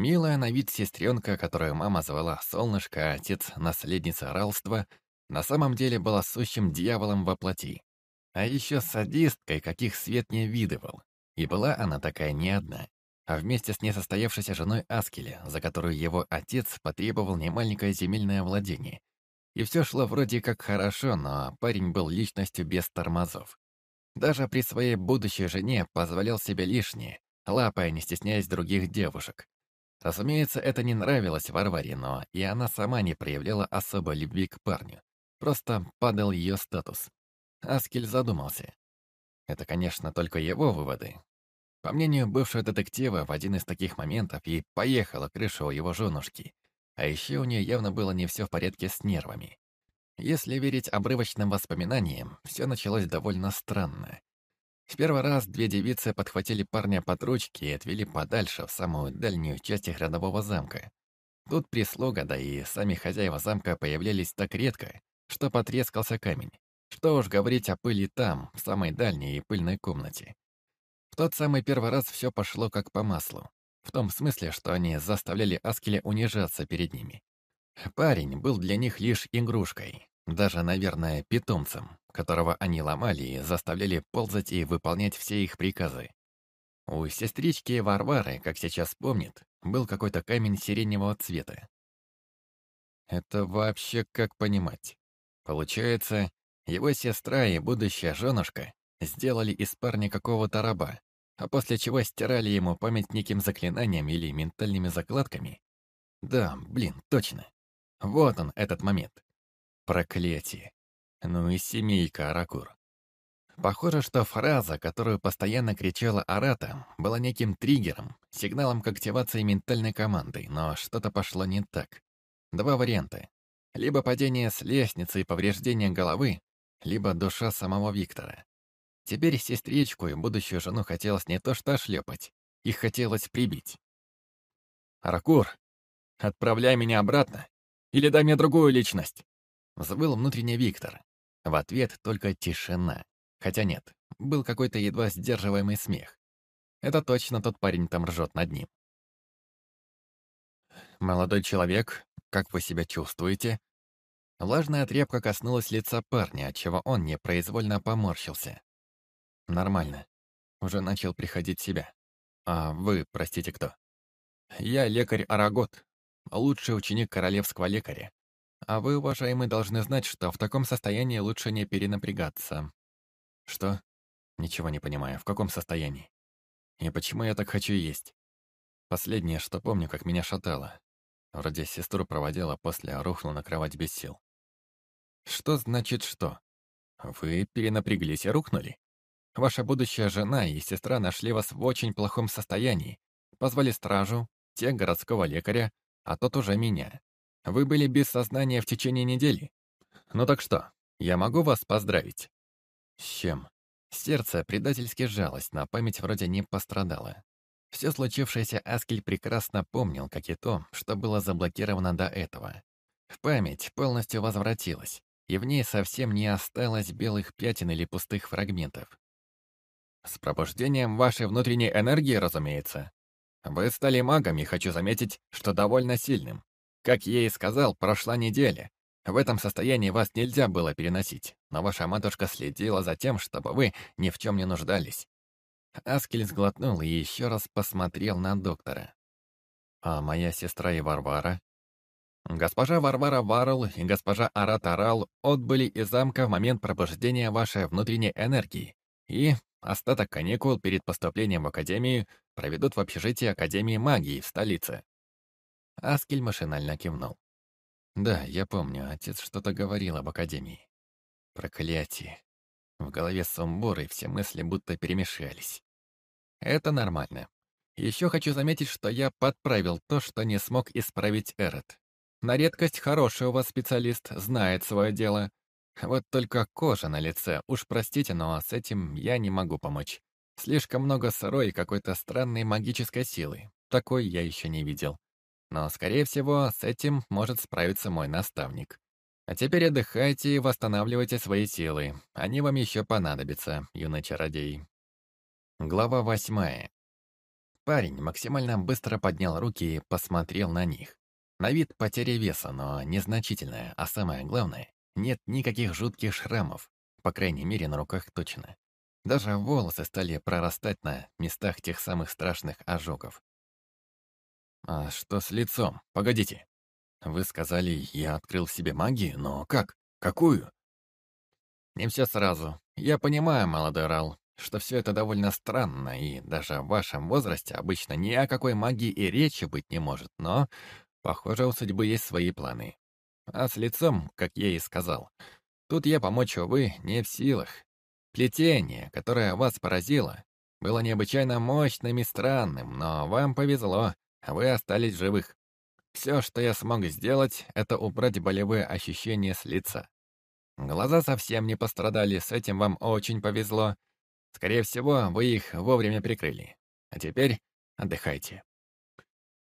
Милая на вид сестренка, которую мама звала Солнышко, отец — наследница ралства, на самом деле была сущим дьяволом во плоти. А еще садисткой, каких свет не видывал. И была она такая не одна, а вместе с несостоявшейся женой Аскеля, за которую его отец потребовал немаленькое земельное владение. И все шло вроде как хорошо, но парень был личностью без тормозов. Даже при своей будущей жене позволял себе лишнее, лапая, не стесняясь других девушек. Разумеется, это не нравилось Варваре, но и она сама не проявляла особой любви к парню. Просто падал ее статус. Аскель задумался. Это, конечно, только его выводы. По мнению бывшего детектива, в один из таких моментов ей поехала крыша у его женушки. А еще у нее явно было не все в порядке с нервами. Если верить обрывочным воспоминаниям, все началось довольно странно. В первый раз две девицы подхватили парня под ручки и отвели подальше, в самую дальнюю часть их родового замка. Тут прислуга, да и сами хозяева замка появлялись так редко, что потрескался камень. Что уж говорить о пыли там, в самой дальней и пыльной комнате. В тот самый первый раз все пошло как по маслу. В том смысле, что они заставляли Аскеля унижаться перед ними. Парень был для них лишь игрушкой, даже, наверное, питомцем, которого они ломали и заставляли ползать и выполнять все их приказы. У сестрички Варвары, как сейчас помнит, был какой-то камень сиреневого цвета. Это вообще как понимать? Получается, его сестра и будущая женушка сделали из парня какого-то раба, а после чего стирали ему память неким заклинанием или ментальными закладками? Да, блин, точно. Вот он, этот момент. Проклятие. Ну и семейка Аракур. Похоже, что фраза, которую постоянно кричала Арата, была неким триггером, сигналом к активации ментальной команды, но что-то пошло не так. Два варианта. Либо падение с лестницы и повреждение головы, либо душа самого Виктора. Теперь сестричку и будущую жену хотелось не то что шлепать, их хотелось прибить. «Аракур, отправляй меня обратно, или дай мне другую личность!» Взвыл внутренний Виктор. В ответ только тишина. Хотя нет, был какой-то едва сдерживаемый смех. Это точно тот парень там ржет над ним. «Молодой человек, как вы себя чувствуете?» Влажная тряпка коснулась лица парня, отчего он непроизвольно поморщился. «Нормально. Уже начал приходить в себя. А вы, простите, кто?» «Я лекарь Арагот, лучший ученик королевского лекаря. А вы, уважаемый, должны знать, что в таком состоянии лучше не перенапрягаться. Что? Ничего не понимаю. В каком состоянии? И почему я так хочу есть? Последнее, что помню, как меня шатало. Вроде сестру проводила, после рухнул на кровать без сил. Что значит что? Вы перенапряглись и рухнули? Ваша будущая жена и сестра нашли вас в очень плохом состоянии. Позвали стражу, те городского лекаря, а тот уже меня. Вы были без сознания в течение недели. Ну так что, я могу вас поздравить?» «С чем?» Сердце предательски сжалось, но память вроде не пострадала. Все случившееся Аскель прекрасно помнил, как и то, что было заблокировано до этого. Память полностью возвратилась, и в ней совсем не осталось белых пятен или пустых фрагментов. С пробуждением вашей внутренней энергии, разумеется. Вы стали магом, и хочу заметить, что довольно сильным. Как я и сказал, прошла неделя. В этом состоянии вас нельзя было переносить, но ваша матушка следила за тем, чтобы вы ни в чем не нуждались. Аскель сглотнул и еще раз посмотрел на доктора. «А моя сестра и Варвара?» «Госпожа Варвара Варл и госпожа Арат Арал отбыли из замка в момент пробуждения вашей внутренней энергии и остаток каникул перед поступлением в Академию проведут в общежитии Академии магии в столице. Аскель машинально кивнул. «Да, я помню, отец что-то говорил об Академии. Проклятие. В голове сумбур, и все мысли будто перемешались. Это нормально. Еще хочу заметить, что я подправил то, что не смог исправить Эрот. На редкость хороший у вас специалист, знает свое дело. Вот только кожа на лице, уж простите, но с этим я не могу помочь. Слишком много сырой и какой-то странной магической силы. Такой я еще не видел. Но, скорее всего, с этим может справиться мой наставник. А теперь отдыхайте и восстанавливайте свои силы. Они вам еще понадобятся, юный чародей. Глава восьмая. Парень максимально быстро поднял руки и посмотрел на них. На вид потеря веса, но незначительная, а самое главное, нет никаких жутких шрамов. По крайней мере, на руках точно. Даже волосы стали прорастать на местах тех самых страшных ожогов. «А что с лицом? Погодите. Вы сказали, я открыл в себе магию, но как? Какую?» «Не все сразу. Я понимаю, молодой Рал, что все это довольно странно, и даже в вашем возрасте обычно ни о какой магии и речи быть не может, но, похоже, у судьбы есть свои планы. А с лицом, как я и сказал, тут я помочь, увы, не в силах. Плетение, которое вас поразило, было необычайно мощным и странным, но вам повезло, вы остались живых. Все, что я смог сделать, это убрать болевые ощущения с лица. Глаза совсем не пострадали, с этим вам очень повезло. Скорее всего, вы их вовремя прикрыли. А теперь отдыхайте».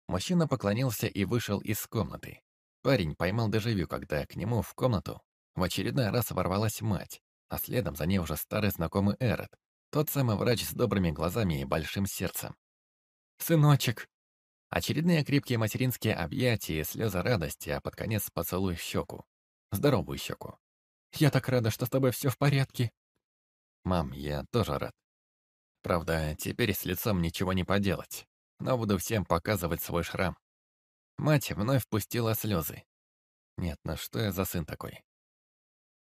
Мужчина поклонился и вышел из комнаты. Парень поймал дежавю, когда к нему в комнату в очередной раз ворвалась мать, а следом за ней уже старый знакомый Эрот, тот самый врач с добрыми глазами и большим сердцем. «Сыночек!» Очередные крепкие материнские объятия слезы радости, а под конец поцелуй в щеку. Здоровую щеку. «Я так рада, что с тобой все в порядке!» «Мам, я тоже рад. Правда, теперь с лицом ничего не поделать, но буду всем показывать свой шрам». Мать вновь впустила слезы. Нет, ну что я за сын такой?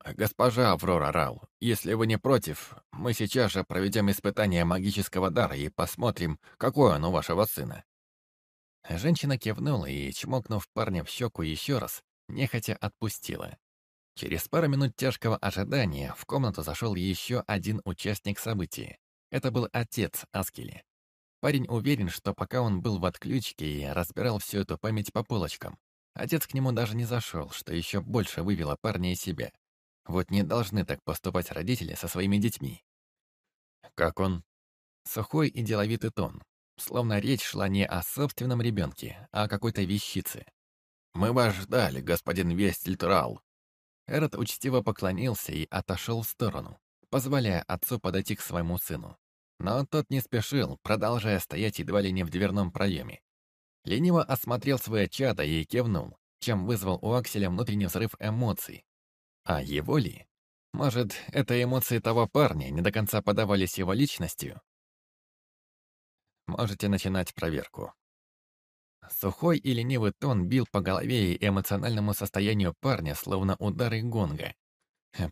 «Госпожа Аврора Рау, если вы не против, мы сейчас же проведем испытание магического дара и посмотрим, какой он у вашего сына». Женщина кивнула и, чмокнув парня в щеку еще раз, нехотя отпустила. Через пару минут тяжкого ожидания в комнату зашел еще один участник событий. Это был отец Аскели. Парень уверен, что пока он был в отключке и разбирал всю эту память по полочкам, отец к нему даже не зашел, что еще больше вывело парня из себя. Вот не должны так поступать родители со своими детьми. Как он? Сухой и деловитый тон, словно речь шла не о собственном ребенке, а о какой-то вещице. «Мы вас ждали, господин Вестельтрал», Эрот учтиво поклонился и отошел в сторону, позволяя отцу подойти к своему сыну. Но тот не спешил, продолжая стоять едва ли не в дверном проеме. Лениво осмотрел свое чадо и кивнул, чем вызвал у Акселя внутренний взрыв эмоций. А его ли? Может, это эмоции того парня не до конца подавлялись его личностью? Можете начинать проверку. Сухой и ленивый тон бил по голове и эмоциональному состоянию парня, словно удары гонга.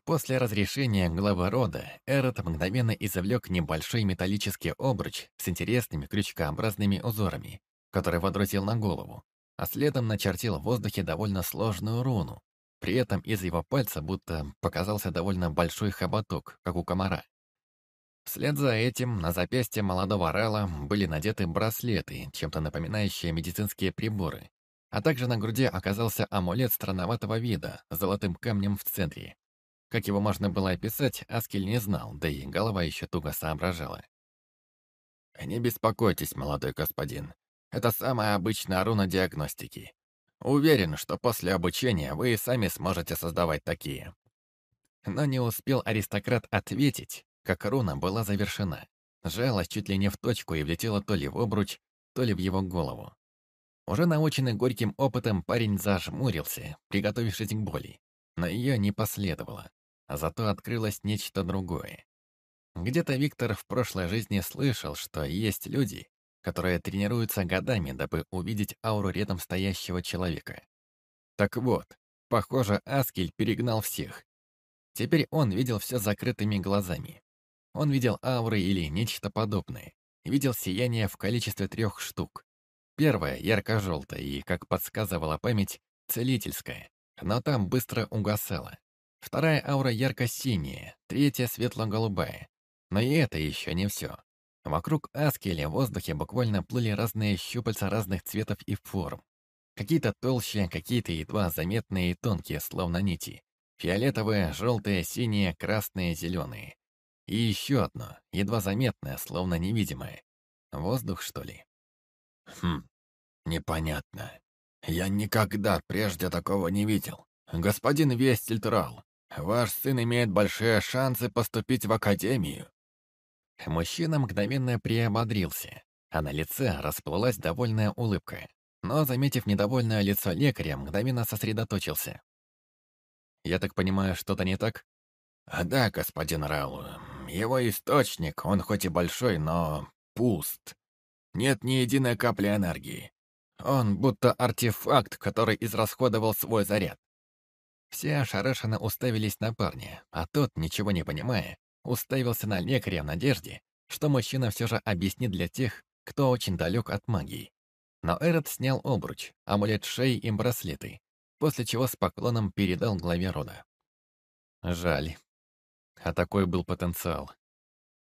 После разрешения главы рода, Эрот мгновенно извлек небольшой металлический обруч с интересными крючкообразными узорами, который водрузил на голову, а следом начертил в воздухе довольно сложную руну. При этом из его пальца будто показался довольно большой хоботок, как у комара. Вслед за этим на запястье молодого Релла были надеты браслеты, чем-то напоминающие медицинские приборы, а также на груди оказался амулет странноватого вида с золотым камнем в центре. Как его можно было описать, Аскель не знал, да и голова еще туго соображала. «Не беспокойтесь, молодой господин. Это самая обычная руна диагностики. Уверен, что после обучения вы и сами сможете создавать такие». Но не успел аристократ ответить, как руна была завершена. Жалась чуть ли не в точку и влетела то ли в обруч, то ли в его голову. Уже наученный горьким опытом парень зажмурился, приготовившись к боли. Но ее не последовало, а зато открылось нечто другое. Где-то Виктор в прошлой жизни слышал, что есть люди, которые тренируются годами, дабы увидеть ауру рядом стоящего человека. Так вот, похоже, Аскель перегнал всех. Теперь он видел все закрытыми глазами. Он видел ауры или нечто подобное. Видел сияние в количестве трех штук. Первая — ярко-желтая и, как подсказывала память, целительская, но там быстро угасала. Вторая аура ярко-синяя, третья — светло-голубая. Но и это еще не все. Вокруг Аскеля в воздухе буквально плыли разные щупальца разных цветов и форм. Какие-то толще, какие-то едва заметные и тонкие, словно нити. Фиолетовые, желтые, синие, красные, зеленые. И еще одно, едва заметное, словно невидимое. Воздух, что ли? Хм, непонятно. Я никогда прежде такого не видел. Господин Вестельтрал, ваш сын имеет большие шансы поступить в академию. Мужчина мгновенно приободрился, а на лице расплылась довольная улыбка. Но, заметив недовольное лицо лекаря, мгновенно сосредоточился. «Я так понимаю, что-то не так?» Да, господин Раул, его источник, он хоть и большой, но пуст. Нет ни единой капли энергии. Он будто артефакт, который израсходовал свой заряд. Все ошарашенно уставились на парня, а тот, ничего не понимая, уставился на лекаря в надежде, что мужчина все же объяснит для тех, кто очень далек от магии. Но Эрот снял обруч, амулет шеи и браслеты, после чего с поклоном передал главе рода. Жаль. А такой был потенциал.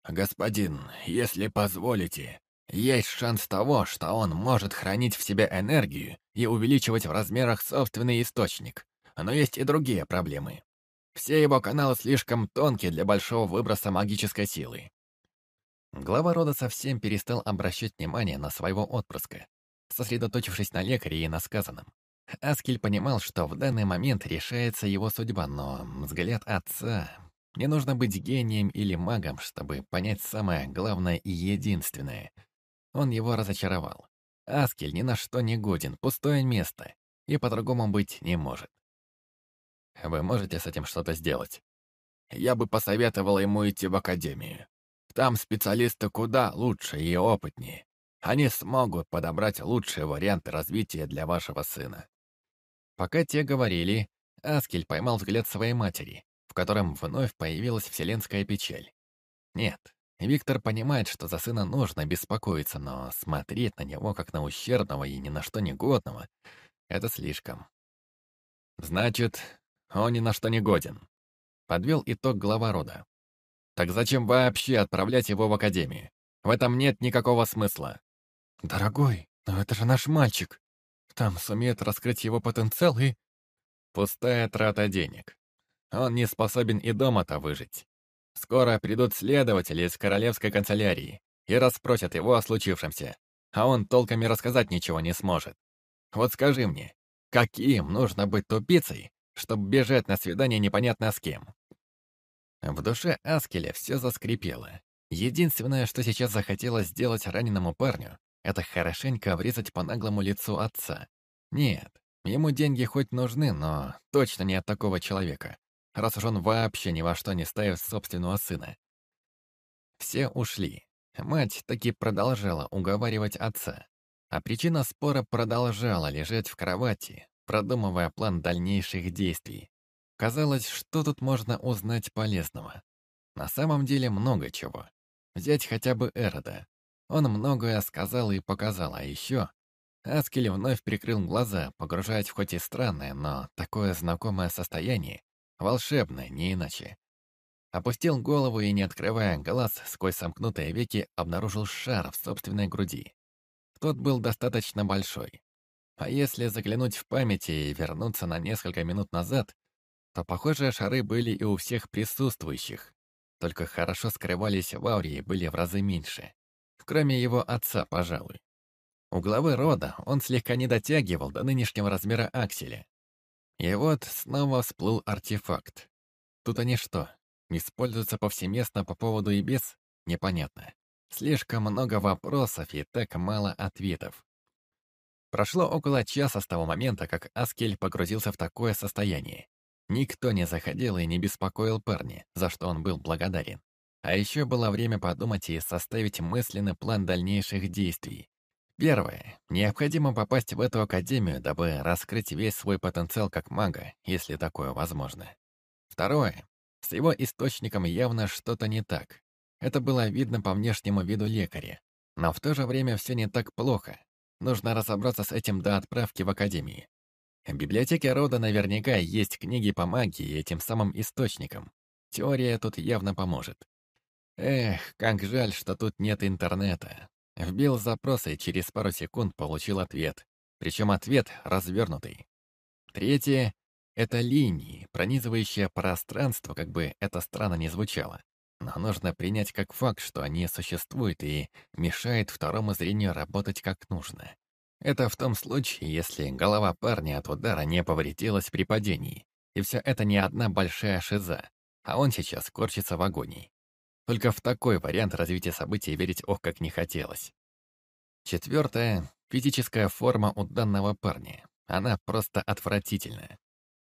«Господин, если позволите, есть шанс того, что он может хранить в себе энергию и увеличивать в размерах собственный источник. Но есть и другие проблемы. Все его каналы слишком тонкие для большого выброса магической силы. Глава рода совсем перестал обращать внимание на своего отпрыска, сосредоточившись на лекаре и на сказанном. Аскель понимал, что в данный момент решается его судьба, но взгляд отца... Не нужно быть гением или магом, чтобы понять самое главное и единственное. Он его разочаровал. Аскель ни на что не годен, пустое место, и по-другому быть не может. Вы можете с этим что-то сделать? Я бы посоветовал ему идти в академию. Там специалисты куда лучше и опытнее. Они смогут подобрать лучшие варианты развития для вашего сына. Пока те говорили, Аскель поймал взгляд своей матери, в котором вновь появилась вселенская печаль. Нет, Виктор понимает, что за сына нужно беспокоиться, но смотреть на него как на ущербного и ни на что негодного — это слишком. Значит, он ни на что не годен. Подвел итог глава рода. Так зачем вообще отправлять его в академию? В этом нет никакого смысла. Дорогой, но это же наш мальчик. Там сумеет раскрыть его потенциал и... Пустая трата денег. Он не способен и дома-то выжить. Скоро придут следователи из королевской канцелярии и расспросят его о случившемся, а он толком и рассказать ничего не сможет. Вот скажи мне, каким нужно быть тупицей, чтобы бежать на свидание непонятно с кем. В душе Аскеля все заскрипело. Единственное, что сейчас захотелось сделать раненому парню, это хорошенько врезать по наглому лицу отца. Нет, ему деньги хоть нужны, но точно не от такого человека, раз уж он вообще ни во что не ставит собственного сына. Все ушли. Мать таки продолжала уговаривать отца. А причина спора продолжала лежать в кровати, продумывая план дальнейших действий. Казалось, что тут можно узнать полезного. На самом деле много чего. Взять хотя бы Эрода. Он многое сказал и показал, а еще... Аскель вновь прикрыл глаза, погружаясь в хоть и странное, но такое знакомое состояние, волшебное, не иначе. Опустил голову и, не открывая глаз, сквозь сомкнутые веки обнаружил шар в собственной груди. Тот был достаточно большой, а если заглянуть в память и вернуться на несколько минут назад, то похожие шары были и у всех присутствующих, только хорошо скрывались в ауре и были в разы меньше. Кроме его отца, пожалуй. У главы рода он слегка не дотягивал до нынешнего размера акселя. И вот снова всплыл артефакт. Тут они что, используются повсеместно по поводу и без? Непонятно. Слишком много вопросов и так мало ответов. Прошло около часа с того момента, как Аскель погрузился в такое состояние. Никто не заходил и не беспокоил парня, за что он был благодарен. А еще было время подумать и составить мысленный план дальнейших действий. Первое. Необходимо попасть в эту академию, дабы раскрыть весь свой потенциал как мага, если такое возможно. Второе. С его источником явно что-то не так. Это было видно по внешнему виду лекаря. Но в то же время все не так плохо. Нужно разобраться с этим до отправки в академии. В библиотеке рода наверняка есть книги по магии и этим самым источникам. Теория тут явно поможет. Эх, как жаль, что тут нет интернета. Вбил запрос и через пару секунд получил ответ. Причем ответ развернутый. Третье — это линии, пронизывающие пространство, как бы это странно ни звучало но нужно принять как факт, что они существуют и мешают второму зрению работать как нужно. Это в том случае, если голова парня от удара не повредилась при падении, и все это не одна большая шиза, а он сейчас корчится в агонии. Только в такой вариант развития событий верить ох как не хотелось. Четвертое — физическая форма у данного парня. Она просто отвратительная.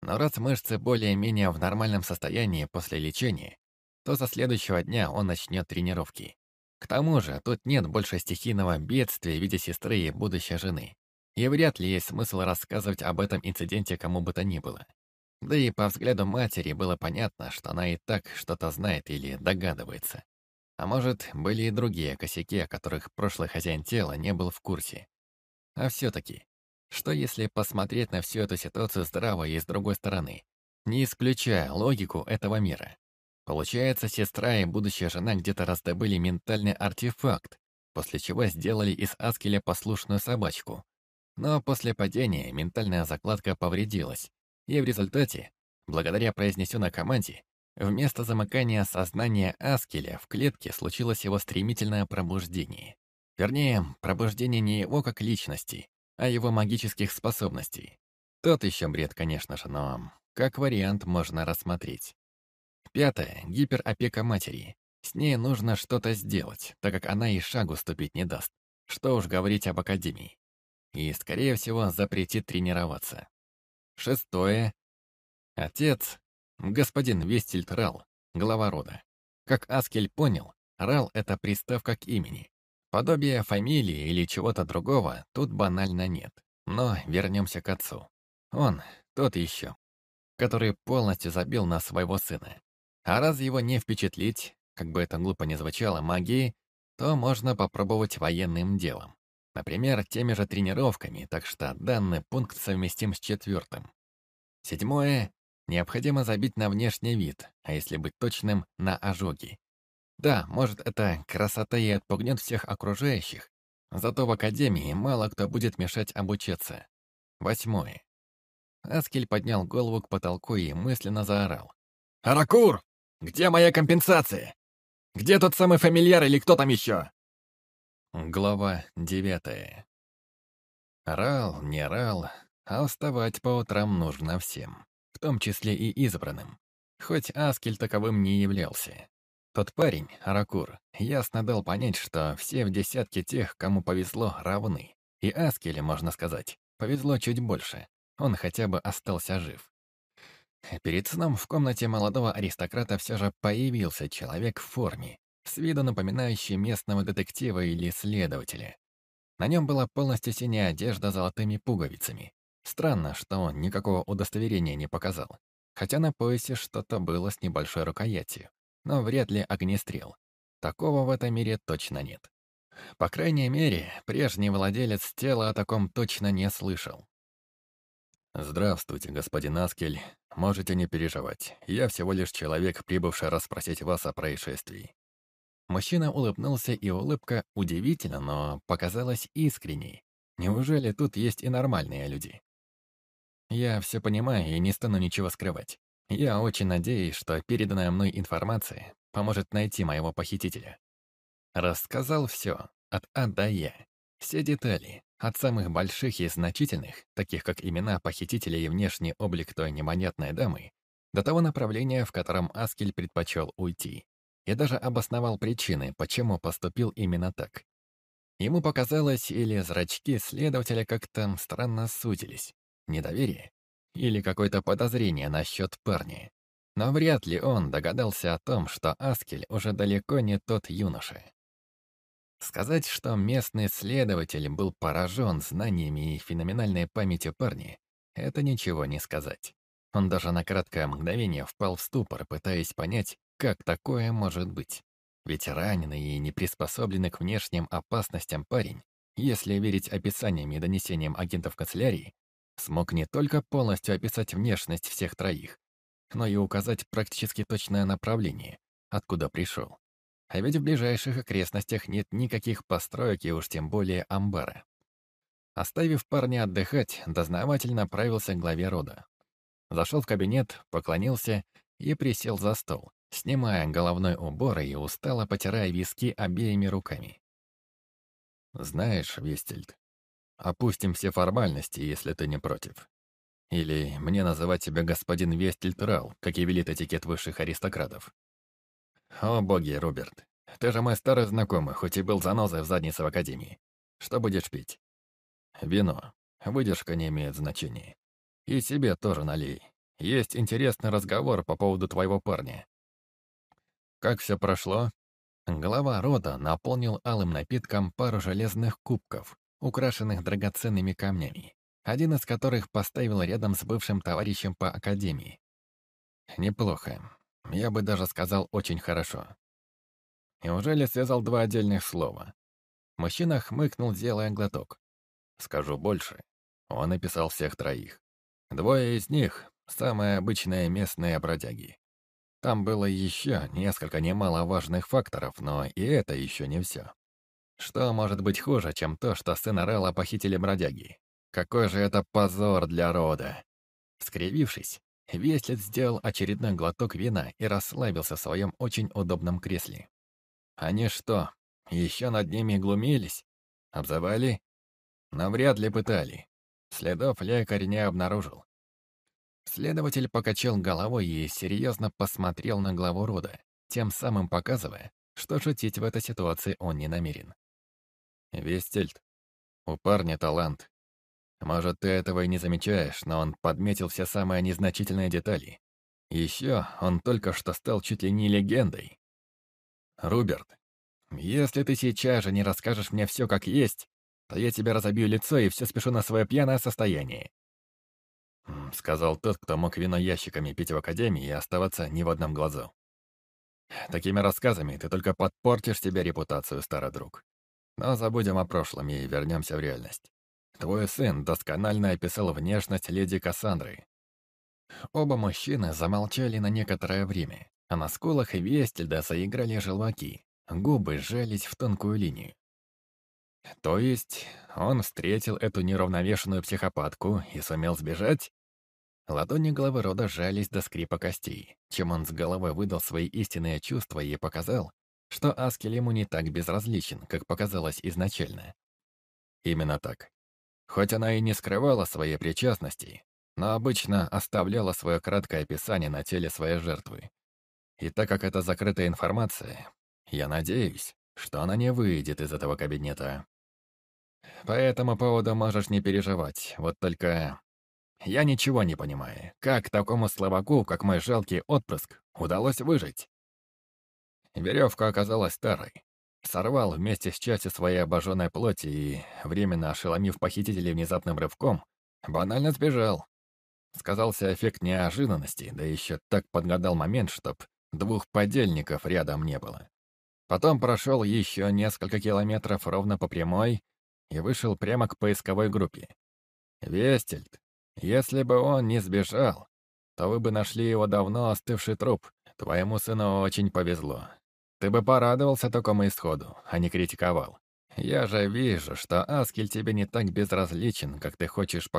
Но раз мышцы более-менее в нормальном состоянии после лечения, то со следующего дня он начнет тренировки. К тому же, тут нет больше стихийного бедствия в виде сестры и будущей жены. И вряд ли есть смысл рассказывать об этом инциденте кому бы то ни было. Да и по взгляду матери было понятно, что она и так что-то знает или догадывается. А может, были и другие косяки, о которых прошлый хозяин тела не был в курсе. А все-таки, что если посмотреть на всю эту ситуацию здраво и с другой стороны, не исключая логику этого мира? Получается, сестра и будущая жена где-то раздобыли ментальный артефакт, после чего сделали из Аскеля послушную собачку. Но после падения ментальная закладка повредилась, и в результате, благодаря произнесенной команде, вместо замыкания сознания Аскеля в клетке случилось его стремительное пробуждение. Вернее, пробуждение не его как личности, а его магических способностей. Тот еще бред, конечно же, но как вариант можно рассмотреть. Пятое. Гиперопека матери. С ней нужно что-то сделать, так как она и шагу ступить не даст. Что уж говорить об Академии. И, скорее всего, запретит тренироваться. Шестое. Отец, господин Вестельд Рал, глава рода. Как Аскель понял, Рал — это приставка к имени. Подобия фамилии или чего-то другого тут банально нет. Но вернемся к отцу. Он, тот еще, который полностью забил на своего сына. А раз его не впечатлить, как бы это глупо ни звучало, магией, то можно попробовать военным делом. Например, теми же тренировками, так что данный пункт совместим с четвертым. Седьмое. Необходимо забить на внешний вид, а если быть точным, на ожоги. Да, может, это красота и отпугнет всех окружающих, зато в академии мало кто будет мешать обучаться. Восьмое. Аскель поднял голову к потолку и мысленно заорал. «Аракур! Где моя компенсация? Где тот самый фамильяр или кто там еще?» Глава девятая. Рал, не рал, а вставать по утрам нужно всем, в том числе и избранным. Хоть Аскель таковым не являлся. Тот парень, Аракур, ясно дал понять, что все в десятке тех, кому повезло, равны. И Аскеле, можно сказать, повезло чуть больше. Он хотя бы остался жив. Перед сном в комнате молодого аристократа все же появился человек в форме, с виду напоминающий местного детектива или следователя. На нем была полностью синяя одежда с золотыми пуговицами. Странно, что он никакого удостоверения не показал. Хотя на поясе что-то было с небольшой рукоятью. Но вряд ли огнестрел. Такого в этом мире точно нет. По крайней мере, прежний владелец тела о таком точно не слышал. «Здравствуйте, господин Аскель. Можете не переживать. Я всего лишь человек, прибывший расспросить вас о происшествии. Мужчина улыбнулся, и улыбка удивительно, но показалась искренней. Неужели тут есть и нормальные люди? Я все понимаю и не стану ничего скрывать. Я очень надеюсь, что переданная мной информация поможет найти моего похитителя. Рассказал все, от А до Я. Все детали, от самых больших и значительных, таких как имена похитителя и внешний облик той непонятной дамы, до того направления, в котором Аскель предпочел уйти и даже обосновал причины, почему поступил именно так. Ему показалось, или зрачки следователя как-то странно сузились. Недоверие? Или какое-то подозрение насчет парня? Но вряд ли он догадался о том, что Аскель уже далеко не тот юноша. Сказать, что местный следователь был поражен знаниями и феноменальной памятью парня, это ничего не сказать. Он даже на краткое мгновение впал в ступор, пытаясь понять, как такое может быть? Ведь раненый и неприспособленный к внешним опасностям парень, если верить описаниям и донесениям агентов канцелярии, смог не только полностью описать внешность всех троих, но и указать практически точное направление, откуда пришел. А ведь в ближайших окрестностях нет никаких построек и уж тем более амбара. Оставив парня отдыхать, дознаватель направился к главе рода. Зашел в кабинет, поклонился и присел за стол, снимая головной убор и устало потирая виски обеими руками. «Знаешь, Вестельд, опустим все формальности, если ты не против. Или мне называть тебя господин Вестельд Рал, как и велит этикет высших аристократов. О боги, Роберт, ты же мой старый знакомый, хоть и был занозой в заднице в академии. Что будешь пить? Вино. Выдержка не имеет значения. И себе тоже налей. Есть интересный разговор по поводу твоего парня. Как все прошло? Глава рода наполнил алым напитком пару железных кубков, украшенных драгоценными камнями, один из которых поставил рядом с бывшим товарищем по академии. Неплохо. Я бы даже сказал, очень хорошо. Неужели связал два отдельных слова? Мужчина хмыкнул, делая глоток. Скажу больше. Он написал всех троих. Двое из них — самые обычные местные бродяги. Там было еще несколько немаловажных факторов, но и это еще не все. Что может быть хуже, чем то, что сын Орела похитили бродяги? Какой же это позор для рода! Скривившись, Веслет сделал очередной глоток вина и расслабился в своем очень удобном кресле. Они что, еще над ними глумились? Обзывали? Но вряд ли пытали. Следов лекарь не обнаружил. Следователь покачал головой и серьезно посмотрел на главу рода, тем самым показывая, что шутить в этой ситуации он не намерен. «Вестельд, у парня талант. Может, ты этого и не замечаешь, но он подметил все самые незначительные детали. Еще он только что стал чуть ли не легендой. Руберт, если ты сейчас же не расскажешь мне все как есть, то я тебе разобью лицо и все спешу на свое пьяное состояние. — сказал тот, кто мог вино ящиками пить в академии и оставаться ни в одном глазу. «Такими рассказами ты только подпортишь себе репутацию, старый друг. Но забудем о прошлом и вернемся в реальность. Твой сын досконально описал внешность леди Кассандры». Оба мужчины замолчали на некоторое время, а на скулах Вестельда заиграли желваки, губы сжались в тонкую линию. То есть он встретил эту неравновешенную психопатку и сумел сбежать? Ладони главы рода сжались до скрипа костей, чем он с головой выдал свои истинные чувства и показал, что Аскель ему не так безразличен, как показалось изначально. Именно так. Хоть она и не скрывала своей причастности, но обычно оставляла свое краткое описание на теле своей жертвы. И так как это закрытая информация, я надеюсь, что она не выйдет из этого кабинета. По этому поводу можешь не переживать, вот только я ничего не понимаю, как такому слабаку, как мой жалкий отпрыск, удалось выжить? Веревка оказалась старой. Сорвал вместе с частью своей обожженной плоти и, временно ошеломив похитителей внезапным рывком, банально сбежал. Сказался эффект неожиданности, да еще так подгадал момент, чтоб двух подельников рядом не было. Потом прошел еще несколько километров ровно по прямой и вышел прямо к поисковой группе. Вестельд, если бы он не сбежал, то вы бы нашли его давно остывший труп. Твоему сыну очень повезло. Ты бы порадовался такому исходу, а не критиковал. Я же вижу, что Аскель тебе не так безразличен, как ты хочешь